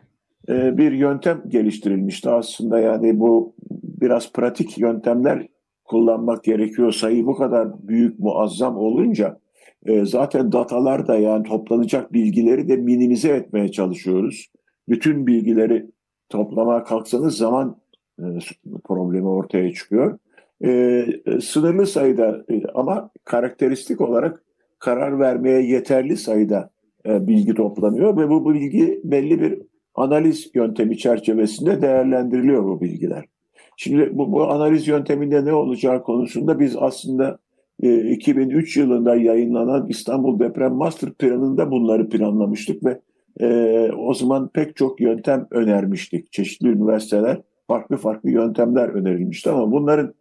e, bir yöntem geliştirilmişti aslında yani bu biraz pratik yöntemler kullanmak gerekiyor. Sayı bu kadar büyük muazzam olunca e, zaten datalar da yani toplanacak bilgileri de minimize etmeye çalışıyoruz. Bütün bilgileri toplamaya kalksanız zaman e, problemi ortaya çıkıyor. E, e, sınırlı sayıda e, ama karakteristik olarak karar vermeye yeterli sayıda e, bilgi toplanıyor ve bu bilgi belli bir analiz yöntemi çerçevesinde değerlendiriliyor bu bilgiler. Şimdi bu, bu analiz yönteminde ne olacağı konusunda biz aslında e, 2003 yılında yayınlanan İstanbul Deprem Master Planı'nda bunları planlamıştık ve e, o zaman pek çok yöntem önermiştik. Çeşitli üniversiteler farklı farklı yöntemler önerilmişti ama bunların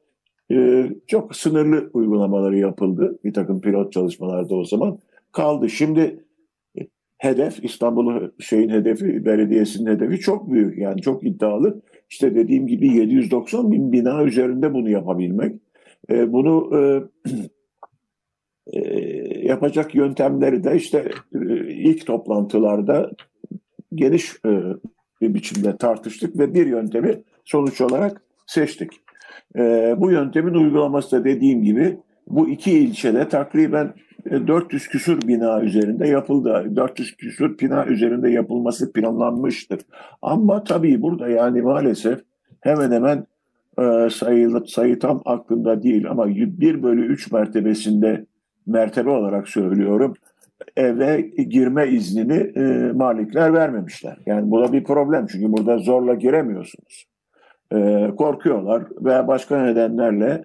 e, çok sınırlı uygulamaları yapıldı. Bir takım pilot çalışmalarda o zaman kaldı. Şimdi hedef İstanbul şeyin hedefi, belediyesinin hedefi çok büyük. Yani çok iddialı. İşte dediğim gibi 790 bin bina üzerinde bunu yapabilmek. E, bunu e, [clears throat] e, yapacak yöntemleri de işte e, ilk toplantılarda geniş e, bir biçimde tartıştık ve bir yöntemi sonuç olarak seçtik. E, bu yöntemin uygulaması da dediğim gibi bu iki ilçede takriben 400 küsur bina üzerinde yapıldı. 400 küsur bina üzerinde yapılması planlanmıştır. Ama tabii burada yani maalesef hemen hemen e, sayı, sayı tam aklımda değil ama 1 bölü 3 mertebesinde mertebe olarak söylüyorum eve girme iznini e, malikler vermemişler. Yani bu da bir problem çünkü burada zorla giremiyorsunuz. E, korkuyorlar veya başka nedenlerle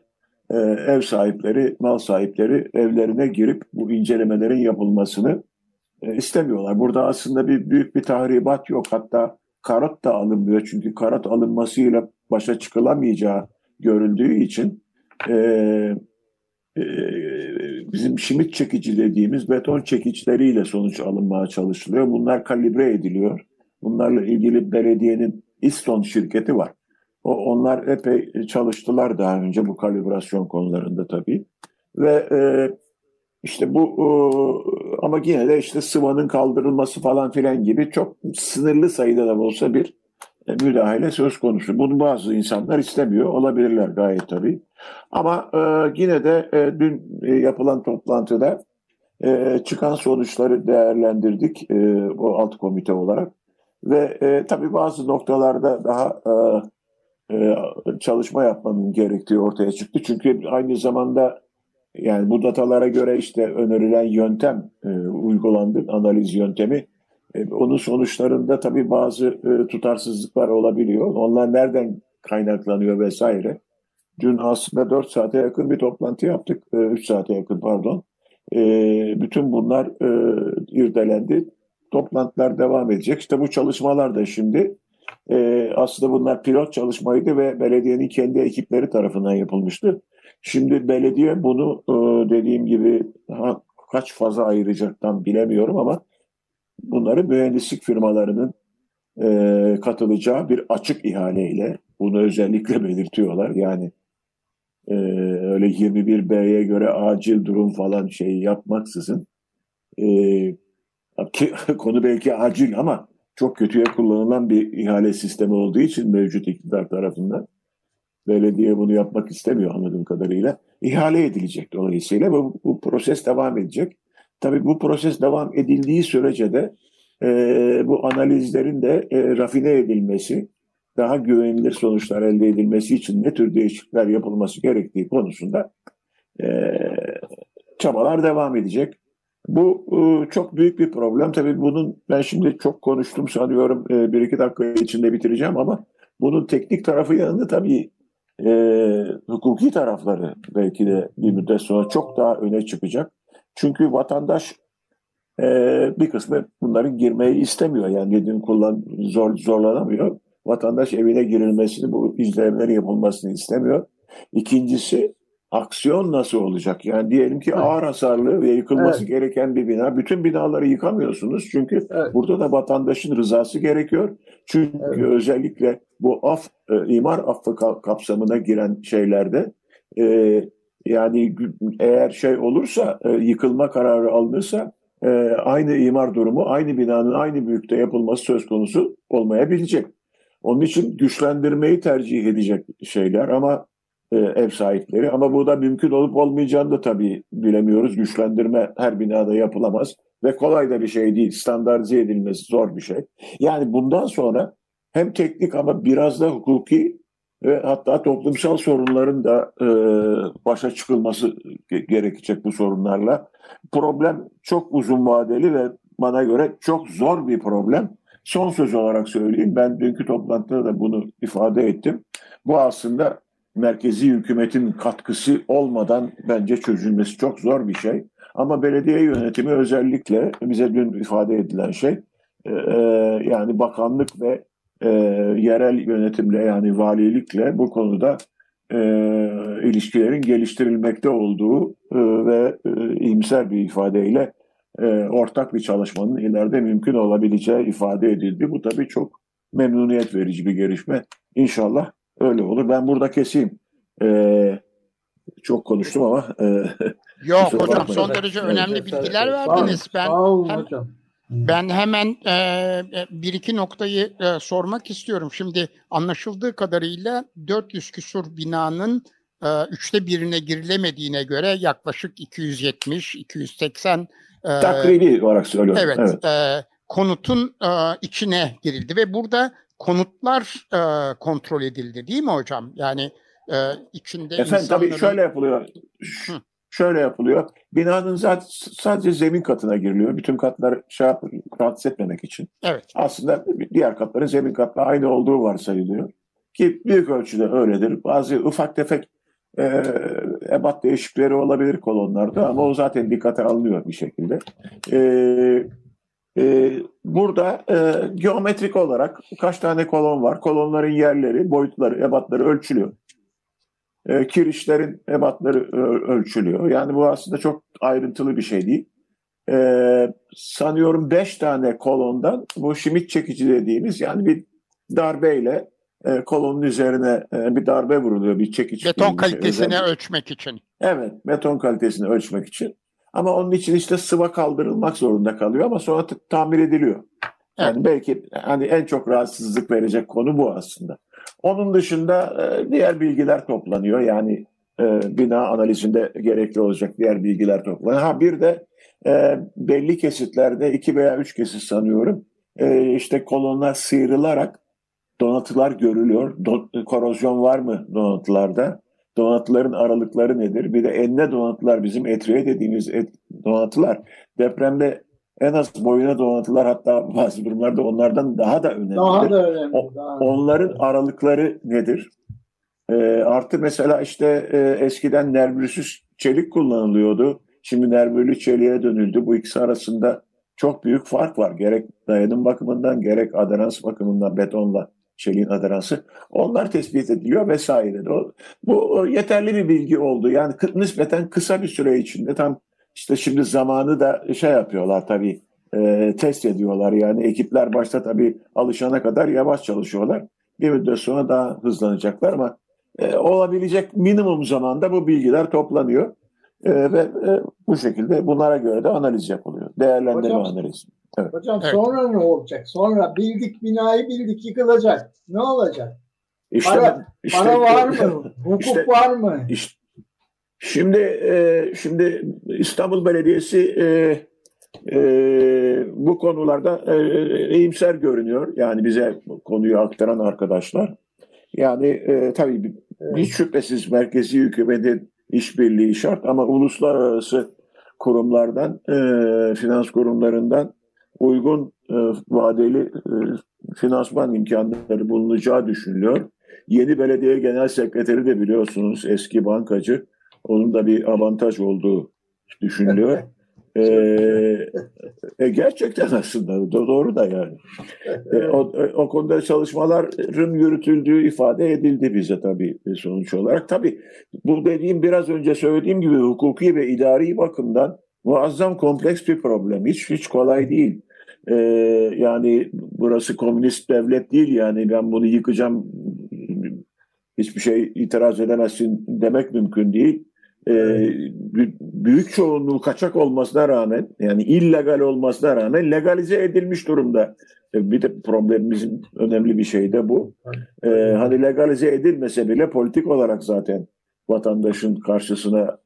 e, ev sahipleri, mal sahipleri evlerine girip bu incelemelerin yapılmasını e, istemiyorlar. Burada aslında bir büyük bir tahribat yok. Hatta karot da alınmıyor. Çünkü karot alınmasıyla başa çıkılamayacağı görüldüğü için e, bizim şimit çekici dediğimiz beton çekiçleriyle sonuç alınmaya çalışılıyor. Bunlar kalibre ediliyor. Bunlarla ilgili belediyenin İston şirketi var. O, onlar epey çalıştılar daha önce bu kalibrasyon konularında tabii. Ve e, işte bu e, ama yine de işte sıvanın kaldırılması falan filan gibi çok sınırlı sayıda da olsa bir e, müdahale söz konusu. Bunu bazı insanlar istemiyor. Olabilirler gayet tabii. Ama e, yine de e, dün e, yapılan toplantıda e, çıkan sonuçları değerlendirdik e, o alt komite olarak. Ve e, tabii bazı noktalarda daha e, e, çalışma yapmanın gerektiği ortaya çıktı. Çünkü aynı zamanda yani bu datalara göre işte önerilen yöntem e, uygulandı, analiz yöntemi. E, onun sonuçlarında tabii bazı e, tutarsızlıklar olabiliyor. Onlar nereden kaynaklanıyor vesaire. Dün aslında 4 saate yakın bir toplantı yaptık. E, 3 saate yakın pardon. E, bütün bunlar e, irdelendi. Toplantılar devam edecek. İşte bu çalışmalar da şimdi e, aslında bunlar pilot çalışmaydı ve belediyenin kendi ekipleri tarafından yapılmıştı. Şimdi belediye bunu e, dediğim gibi daha kaç fazla ayıracaktan bilemiyorum ama bunları mühendislik firmalarının e, katılacağı bir açık ihaleyle bunu özellikle [laughs] belirtiyorlar. Yani e, öyle 21B'ye göre acil durum falan şey yapmaksızın e, ki, [laughs] konu belki acil ama çok kötüye kullanılan bir ihale sistemi olduğu için mevcut iktidar tarafından belediye bunu yapmak istemiyor anladığım kadarıyla. ihale edilecek dolayısıyla bu, bu proses devam edecek. Tabii bu proses devam edildiği sürece de e, bu analizlerin de e, rafine edilmesi, daha güvenilir sonuçlar elde edilmesi için ne tür değişiklikler yapılması gerektiği konusunda e, çabalar devam edecek. Bu e, çok büyük bir problem. Tabii bunun ben şimdi çok konuştum sanıyorum e, bir iki dakika içinde bitireceğim ama bunun teknik tarafı yanında tabii e, hukuki tarafları belki de bir müddet sonra çok daha öne çıkacak. Çünkü vatandaş e, bir kısmı bunların girmeyi istemiyor. Yani dediğim kullan zor, zorlanamıyor. Vatandaş evine girilmesini, bu izlemelerin yapılmasını istemiyor. İkincisi aksiyon nasıl olacak? Yani diyelim ki ağır hasarlı ve yıkılması evet. gereken bir bina. Bütün binaları yıkamıyorsunuz çünkü evet. burada da vatandaşın rızası gerekiyor. Çünkü evet. özellikle bu af, e, imar affı kapsamına giren şeylerde e, yani eğer şey olursa e, yıkılma kararı alınırsa e, aynı imar durumu aynı binanın aynı büyükte yapılması söz konusu olmayabilecek. Onun için güçlendirmeyi tercih edecek şeyler ama e, ev sahipleri ama bu da mümkün olup olmayacağını da tabii bilemiyoruz. Güçlendirme her binada yapılamaz ve kolay da bir şey değil. Standartize edilmesi zor bir şey. Yani bundan sonra hem teknik ama biraz da hukuki ve hatta toplumsal sorunların da e, başa çıkılması gerekecek bu sorunlarla. Problem çok uzun vadeli ve bana göre çok zor bir problem. Son söz olarak söyleyeyim. Ben dünkü toplantıda da bunu ifade ettim. Bu aslında merkezi hükümetin katkısı olmadan bence çözülmesi çok zor bir şey. Ama belediye yönetimi özellikle bize dün ifade edilen şey e, e yani bakanlık ve e, yerel yönetimle yani valilikle bu konuda e, ilişkilerin geliştirilmekte olduğu e, ve e, iyimser bir ifadeyle e, ortak bir çalışmanın ileride mümkün olabileceği ifade edildi. Bu tabii çok memnuniyet verici bir gelişme. İnşallah öyle olur. Ben burada keseyim. E, çok konuştum ama. E, [laughs] Yok hocam son derece önemli bilgiler verdiniz. Ben hem, hocam. Ben hemen e, e, bir iki noktayı e, sormak istiyorum. Şimdi anlaşıldığı kadarıyla 400 küsur binanın e, üçte birine girilemediğine göre yaklaşık 270-280 e, takribi olarak söylüyorum. Evet, evet. E, konutun e, içine girildi ve burada konutlar e, kontrol edildi değil mi hocam? Yani e, içinde Efendim insanların... tabii şöyle yapılıyor. Hı şöyle yapılıyor. Binanın zaten sadece zemin katına giriliyor. Bütün katlar şey yap, rahatsız etmemek için. Evet. Aslında diğer katların zemin katla aynı olduğu varsayılıyor. Ki büyük ölçüde öyledir. Bazı ufak tefek e, ebat değişiklikleri olabilir kolonlarda ama o zaten dikkate alınıyor bir şekilde. E, e, burada e, geometrik olarak kaç tane kolon var? Kolonların yerleri, boyutları, ebatları ölçülüyor e, kirişlerin ebatları ölçülüyor. Yani bu aslında çok ayrıntılı bir şey değil. E, sanıyorum beş tane kolondan bu şimit çekici dediğimiz yani bir darbeyle e, kolonun üzerine e, bir darbe vuruluyor bir çekiç. Beton kalitesini şey, ölçmek için. Evet beton kalitesini ölçmek için. Ama onun için işte sıva kaldırılmak zorunda kalıyor ama sonra tamir ediliyor. Yani evet. belki hani en çok rahatsızlık verecek konu bu aslında. Onun dışında e, diğer bilgiler toplanıyor. Yani e, bina analizinde gerekli olacak diğer bilgiler toplanıyor. Ha bir de e, belli kesitlerde iki veya üç kesit sanıyorum işte kolonlar sıyrılarak donatılar görülüyor. Don, korozyon var mı donatılarda? Donatıların aralıkları nedir? Bir de enine donatılar bizim etriye dediğimiz et, donatılar depremde en az boyuna donatılar hatta bazı durumlarda onlardan daha da önemli. Daha da önemli. O, daha onların önemli. aralıkları nedir? E, artı mesela işte e, eskiden nervürüsüz çelik kullanılıyordu. Şimdi nervürlü çeliğe dönüldü. Bu ikisi arasında çok büyük fark var. Gerek dayanım bakımından gerek aderans bakımından betonla çeliğin aderansı. Onlar tespit ediliyor vesaire. Bu yeterli bir bilgi oldu. Yani nispeten kısa bir süre içinde tam işte şimdi zamanı da şey yapıyorlar tabii e, test ediyorlar yani ekipler başta tabii alışana kadar yavaş çalışıyorlar. Bir müddet sonra daha hızlanacaklar ama e, olabilecek minimum zamanda bu bilgiler toplanıyor. E, ve e, bu şekilde bunlara göre de analiz yapılıyor. Değerlendirme hocam, analizi. Evet. Hocam sonra ne olacak? Sonra bildik binayı bildik yıkılacak. Ne olacak? İşte, para, işte, para var mı? Hukuk işte, var mı? İşte, Şimdi e, şimdi İstanbul Belediyesi e, e, bu konularda e, iyimser görünüyor. Yani bize konuyu aktaran arkadaşlar. Yani e, tabii hiç şüphesiz merkezi hükümetin işbirliği şart ama uluslararası kurumlardan, e, finans kurumlarından uygun e, vadeli e, finansman imkanları bulunacağı düşünülüyor. Yeni belediye genel sekreteri de biliyorsunuz eski bankacı. Onun da bir avantaj olduğu düşünülüyor. ee, [laughs] e, gerçekten aslında doğru da yani. E, o, o konuda çalışmaların yürütüldüğü ifade edildi bize tabii sonuç olarak. Tabii bu dediğim biraz önce söylediğim gibi hukuki ve idari bakımdan muazzam kompleks bir problem. Hiç hiç kolay değil. Ee, yani burası komünist devlet değil yani ben bunu yıkacağım hiçbir şey itiraz edemezsin demek mümkün değil. e, büyük çoğunluğu kaçak olmasına rağmen yani illegal olmasına rağmen legalize edilmiş durumda. E, bir de problemimizin önemli bir şey de bu. E, hani legalize edilmese bile politik olarak zaten vatandaşın karşısına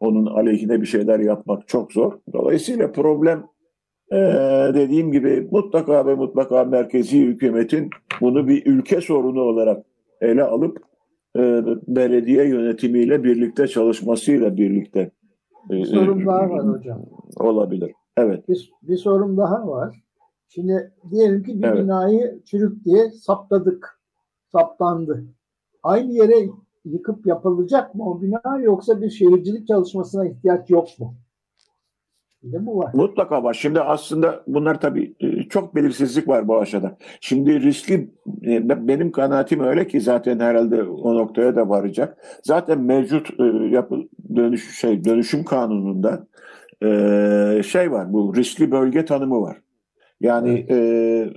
onun aleyhine bir şeyler yapmak çok zor. Dolayısıyla problem ee, dediğim gibi mutlaka ve mutlaka merkezi hükümetin bunu bir ülke sorunu olarak ele alıp e, belediye yönetimiyle birlikte çalışmasıyla birlikte e, bir sorun daha var hocam. Olabilir. Evet. Bir, bir sorun daha var. Şimdi diyelim ki bir evet. binayı çürük diye saptadık. Saptandı. Aynı yere yıkıp yapılacak mı o bina yoksa bir şehircilik çalışmasına ihtiyaç yok mu? Bir bu var. Mutlaka var. Şimdi aslında bunlar tabii e, çok belirsizlik var bu aşağıda. Şimdi riskli e, benim kanaatim öyle ki zaten herhalde o noktaya da varacak. Zaten mevcut e, yapı dönüş şey dönüşüm kanununda şey var. Bu riskli bölge tanımı var. Yani evet.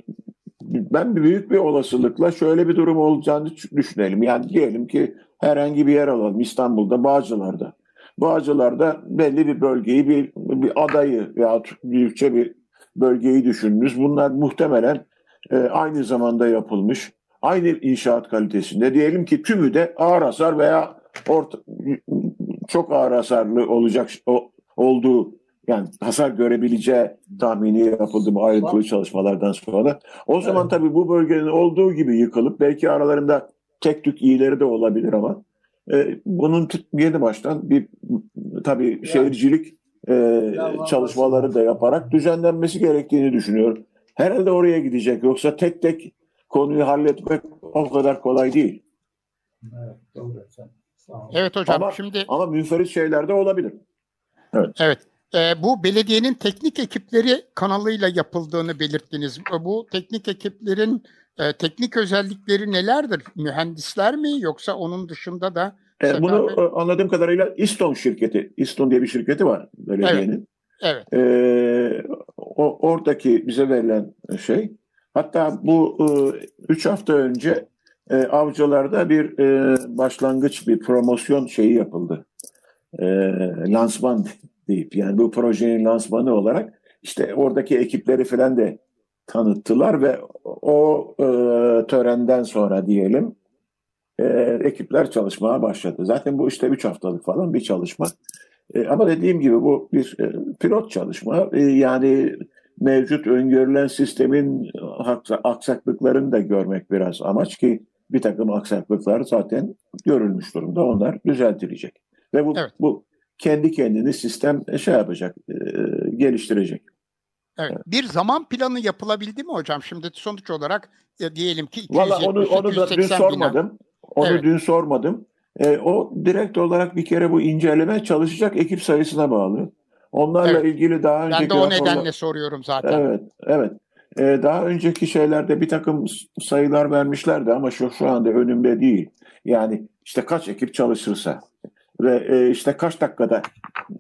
ben büyük bir olasılıkla şöyle bir durum olacağını düşünelim. Yani diyelim ki herhangi bir yer alalım İstanbul'da, Bağcılar'da. Bağcılar'da belli bir bölgeyi, bir, bir adayı veya büyükçe bir bölgeyi düşündünüz. Bunlar muhtemelen e, aynı zamanda yapılmış, aynı inşaat kalitesinde. Diyelim ki tümü de ağır hasar veya orta, çok ağır hasarlı olacak o, olduğu yani hasar görebileceği tahmini yapıldı bu ayrıntılı çalışmalardan sonra. O zaman evet. tabii bu bölgenin olduğu gibi yıkılıp belki aralarında tek tük iyileri de olabilir ama e, bunun yeni baştan bir tabii yani, şehircilik e, çalışmaları da yaparak düzenlenmesi gerektiğini düşünüyorum. Herhalde oraya gidecek. Yoksa tek tek konuyu halletmek o kadar kolay değil. Evet, doğru. Evet hocam ama, şimdi ama münferit şeyler de olabilir. Evet. Evet. E, bu belediyenin teknik ekipleri kanalıyla yapıldığını belirttiniz. Bu teknik ekiplerin e, teknik özellikleri nelerdir? Mühendisler mi yoksa onun dışında da e, bunu e, anladığım kadarıyla Iston şirketi, Iston diye bir şirketi var belediyenin. Evet. evet. E, o, oradaki bize verilen şey. Hatta bu e, üç hafta önce e, avcılarda bir e, başlangıç, bir promosyon şeyi yapıldı. E, lansman deyip yani bu projenin lansmanı olarak işte oradaki ekipleri falan da tanıttılar ve o e, törenden sonra diyelim e, ekipler çalışmaya başladı. Zaten bu işte 3 haftalık falan bir çalışma. E, ama dediğim gibi bu bir e, pilot çalışma. E, yani mevcut öngörülen sistemin aksaklıklarını da görmek biraz amaç ki bir takım aksaklıklar zaten görülmüş durumda. Onlar düzeltilecek. Ve bu, evet. bu kendi kendini sistem şey yapacak, e, geliştirecek. Evet. Bir zaman planı yapılabildi mi hocam? Şimdi sonuç olarak ya diyelim ki 270, Vallahi onu, onu da dün sormadım. Onu evet. dün sormadım. E, o direkt olarak bir kere bu inceleme çalışacak ekip sayısına bağlı. Onlarla evet. ilgili daha önceki... Ben de o raporlar... nedenle soruyorum zaten. Evet, evet. E, daha önceki şeylerde bir takım sayılar vermişlerdi ama şu, şu anda önümde değil. Yani işte kaç ekip çalışırsa ve e, işte kaç dakikada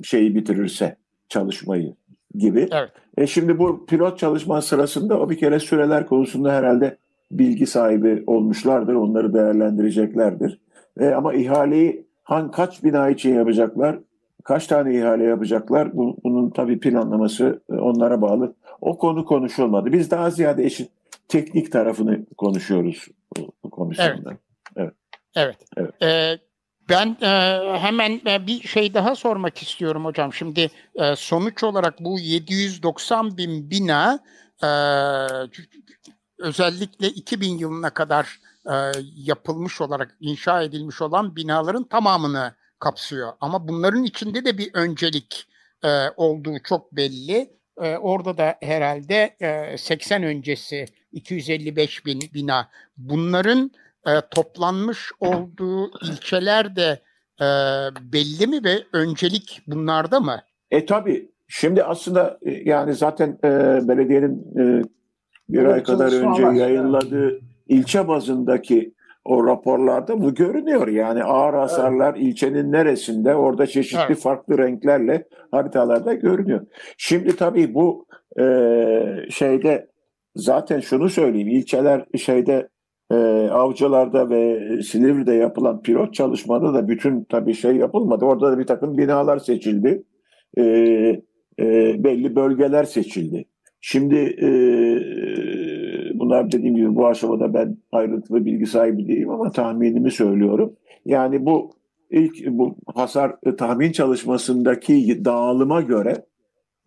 şeyi bitirirse çalışmayı gibi. Evet. E şimdi bu pilot çalışma sırasında o bir kere süreler konusunda herhalde bilgi sahibi olmuşlardır. Onları değerlendireceklerdir. E, ama ihaleyi hangi kaç bina için yapacaklar? Kaç tane ihale yapacaklar? Bu, bunun tabii planlaması e, onlara bağlı. O konu konuşulmadı. Biz daha ziyade eşit teknik tarafını konuşuyoruz bu, bu komisyonda. Evet. Evet. evet. evet. Ee, ben e, hemen e, bir şey daha sormak istiyorum hocam. Şimdi e, sonuç olarak bu 790 bin bina e, özellikle 2000 yılına kadar e, yapılmış olarak inşa edilmiş olan binaların tamamını kapsıyor. Ama bunların içinde de bir öncelik e, olduğu çok belli. E, orada da herhalde e, 80 öncesi 255 bin bina. Bunların e, toplanmış olduğu ilçeler de e, belli mi ve öncelik bunlarda mı? E tabi. Şimdi aslında e, yani zaten e, belediyenin e, bir evet, ay kadar önce yayınladığı ilçe bazındaki o raporlarda bu görünüyor. Yani ağır hasarlar evet. ilçenin neresinde orada çeşitli evet. farklı renklerle haritalarda görünüyor. Şimdi tabii bu e, şeyde zaten şunu söyleyeyim ilçeler şeyde e, avcılarda ve Silivri'de yapılan pilot çalışmada da bütün tabii şey yapılmadı. Orada da bir takım binalar seçildi. E, e, belli bölgeler seçildi. Şimdi e, bunlar dediğim gibi bu aşamada ben ayrıntılı bilgi sahibi değilim ama tahminimi söylüyorum. Yani bu ilk bu hasar e, tahmin çalışmasındaki dağılıma göre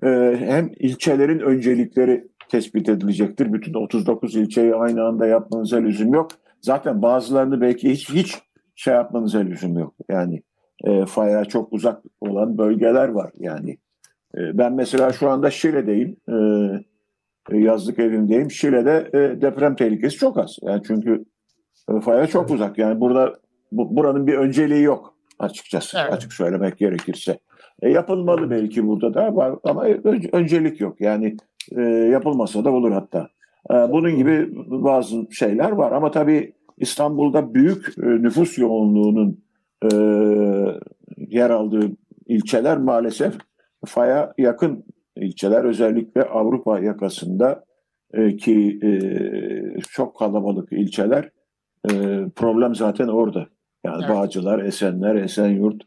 e, hem ilçelerin öncelikleri tespit edilecektir. Bütün 39 ilçeyi aynı anda yapmanıza lüzum yok. Zaten bazılarını belki hiç hiç şey yapmanıza lüzum yok. Yani e, faya çok uzak olan bölgeler var yani. E, ben mesela şu anda Şile'deyim. E, e yazlık evimdeyim. Şile'de e, deprem tehlikesi çok az. Yani çünkü e, faya çok uzak. Yani burada bu, buranın bir önceliği yok açıkçası. Evet. Açık söylemek gerekirse. E, yapılmalı belki burada da var ama öncelik yok. Yani e, yapılmasa da olur hatta. E, bunun gibi bazı şeyler var ama tabii İstanbul'da büyük e, nüfus yoğunluğunun e, yer aldığı ilçeler maalesef faya yakın ilçeler özellikle Avrupa yakasında e, ki e, çok kalabalık ilçeler e, problem zaten orada. Yani evet. Bağcılar, Esenler, Esenyurt,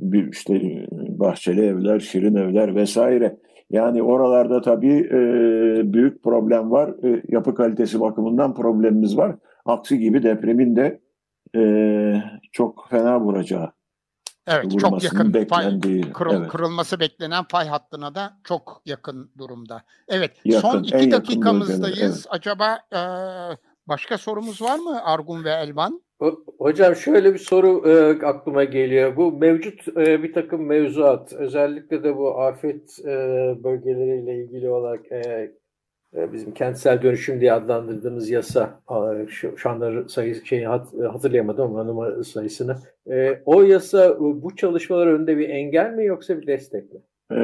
bir işte e, bahçeli evler, şirin evler vesaire. Yani oralarda tabii e, büyük problem var. E, yapı kalitesi bakımından problemimiz var. Aksi gibi depremin de e, çok fena vuracağı. Evet çok yakın beklendiği, fay, kırıl, evet. kırılması beklenen fay hattına da çok yakın durumda. Evet yakın, son iki dakikamızdayız. Evet. Acaba e, başka sorumuz var mı Argun ve Elvan? Hocam şöyle bir soru e, aklıma geliyor. Bu mevcut e, bir takım mevzuat, özellikle de bu afet e, bölgeleriyle ilgili olarak e, e, bizim kentsel dönüşüm diye adlandırdığımız yasa, şu, şu anda sayı, şeyi hat, hatırlayamadım ama numara sayısını. E, o yasa bu çalışmalar önünde bir engel mi yoksa bir destek mi? Ee,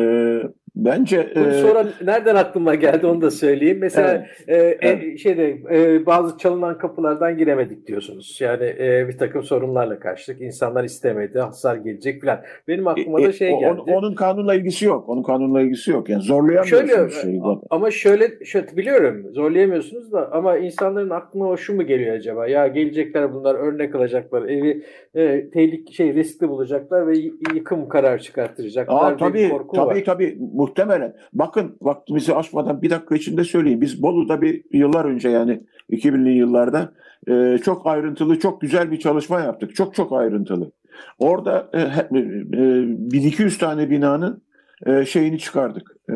bence Bunu e... sonra nereden aklıma geldi onu da söyleyeyim. Mesela evet. E, e, şeyde e, bazı çalınan kapılardan giremedik diyorsunuz. Yani e, bir takım sorunlarla karşılaştık. İnsanlar istemedi, hasar gelecek falan. Benim aklıma da e, e, şey geldi. Onun, onun kanunla ilgisi yok. Onun kanunla ilgisi yok. Yani zorlayamıyorsunuz şöyle, şeyi. Ama şöyle, şöyle biliyorum zorlayamıyorsunuz da ama insanların aklına şu mu geliyor acaba? Ya gelecekler bunlar örnek alacaklar. Evi e, tehlike şey riskli bulacaklar ve yıkım karar çıkartacaklar. Aa, tabii, tabii, var. Tabii muhtemelen. Bakın vaktimizi aşmadan bir dakika içinde söyleyeyim. Biz Bolu'da bir yıllar önce yani 2000'li yıllarda e, çok ayrıntılı, çok güzel bir çalışma yaptık. Çok çok ayrıntılı. Orada e, e, 1200 tane binanın e, şeyini çıkardık. E,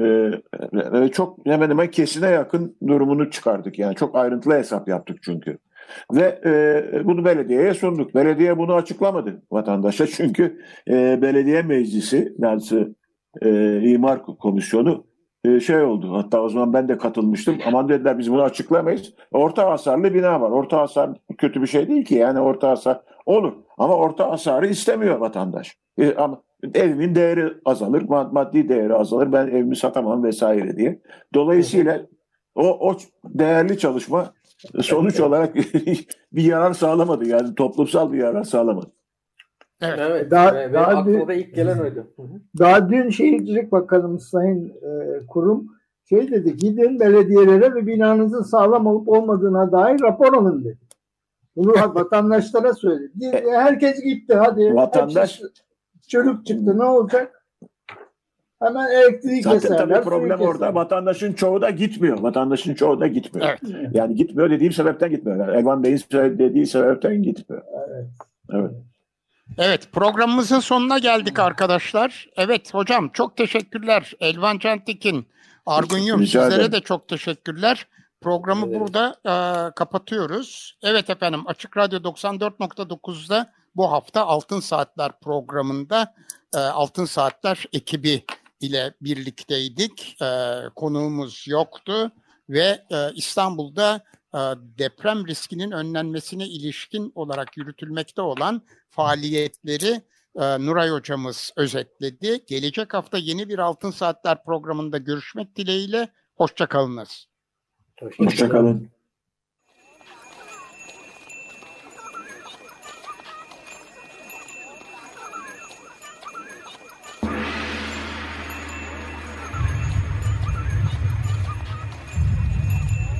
e, çok hemen hemen kesine yakın durumunu çıkardık. Yani çok ayrıntılı hesap yaptık çünkü. Ve e, bunu belediyeye sunduk. Belediye bunu açıklamadı vatandaşa [laughs] çünkü e, belediye meclisi, yani e, imar komisyonu e, şey oldu. Hatta o zaman ben de katılmıştım. Aman dediler biz bunu açıklamayız. Orta hasarlı bina var. Orta hasar kötü bir şey değil ki. Yani orta hasar olur. Ama orta hasarı istemiyor vatandaş. E, ama evimin değeri azalır, maddi değeri azalır. Ben evimi satamam vesaire diye. Dolayısıyla o, o değerli çalışma sonuç olarak [laughs] bir yarar sağlamadı. Yani toplumsal bir yarar sağlamadı. Evet. evet. Daha, ve, daha aklıma da ilk gelen oydu. Daha dün Şehircilik Bakanımız Sayın e, Kurum şey dedi gidin belediyelere ve binanızın sağlam olup olmadığına dair rapor alın dedi. Bunu [laughs] vatandaşlara söyledi. E, herkes gitti hadi. Vatandaş çocuk çıktı ne olacak? Hemen elektriği Zaten keserler. tabii problem orada. Vatandaşın çoğu da gitmiyor. Vatandaşın çoğu da gitmiyor. Evet. Yani gitmiyor dediğim sebepten gitmiyor. Yani Elvan Bey'in dediği sebepten gitmiyor. Evet. Evet. Evet programımızın sonuna geldik arkadaşlar. Evet hocam çok teşekkürler. Elvan Cantekin, Argun Yum sizlere de çok teşekkürler. Programı evet. burada e, kapatıyoruz. Evet efendim Açık Radyo 94.9'da bu hafta Altın Saatler programında e, Altın Saatler ekibi ile birlikteydik. E, konuğumuz yoktu ve e, İstanbul'da deprem riskinin önlenmesine ilişkin olarak yürütülmekte olan faaliyetleri e, Nuray hocamız özetledi. Gelecek hafta yeni bir Altın Saatler programında görüşmek dileğiyle. Hoşçakalınız. Hoşçakalın. Hoşçakalın.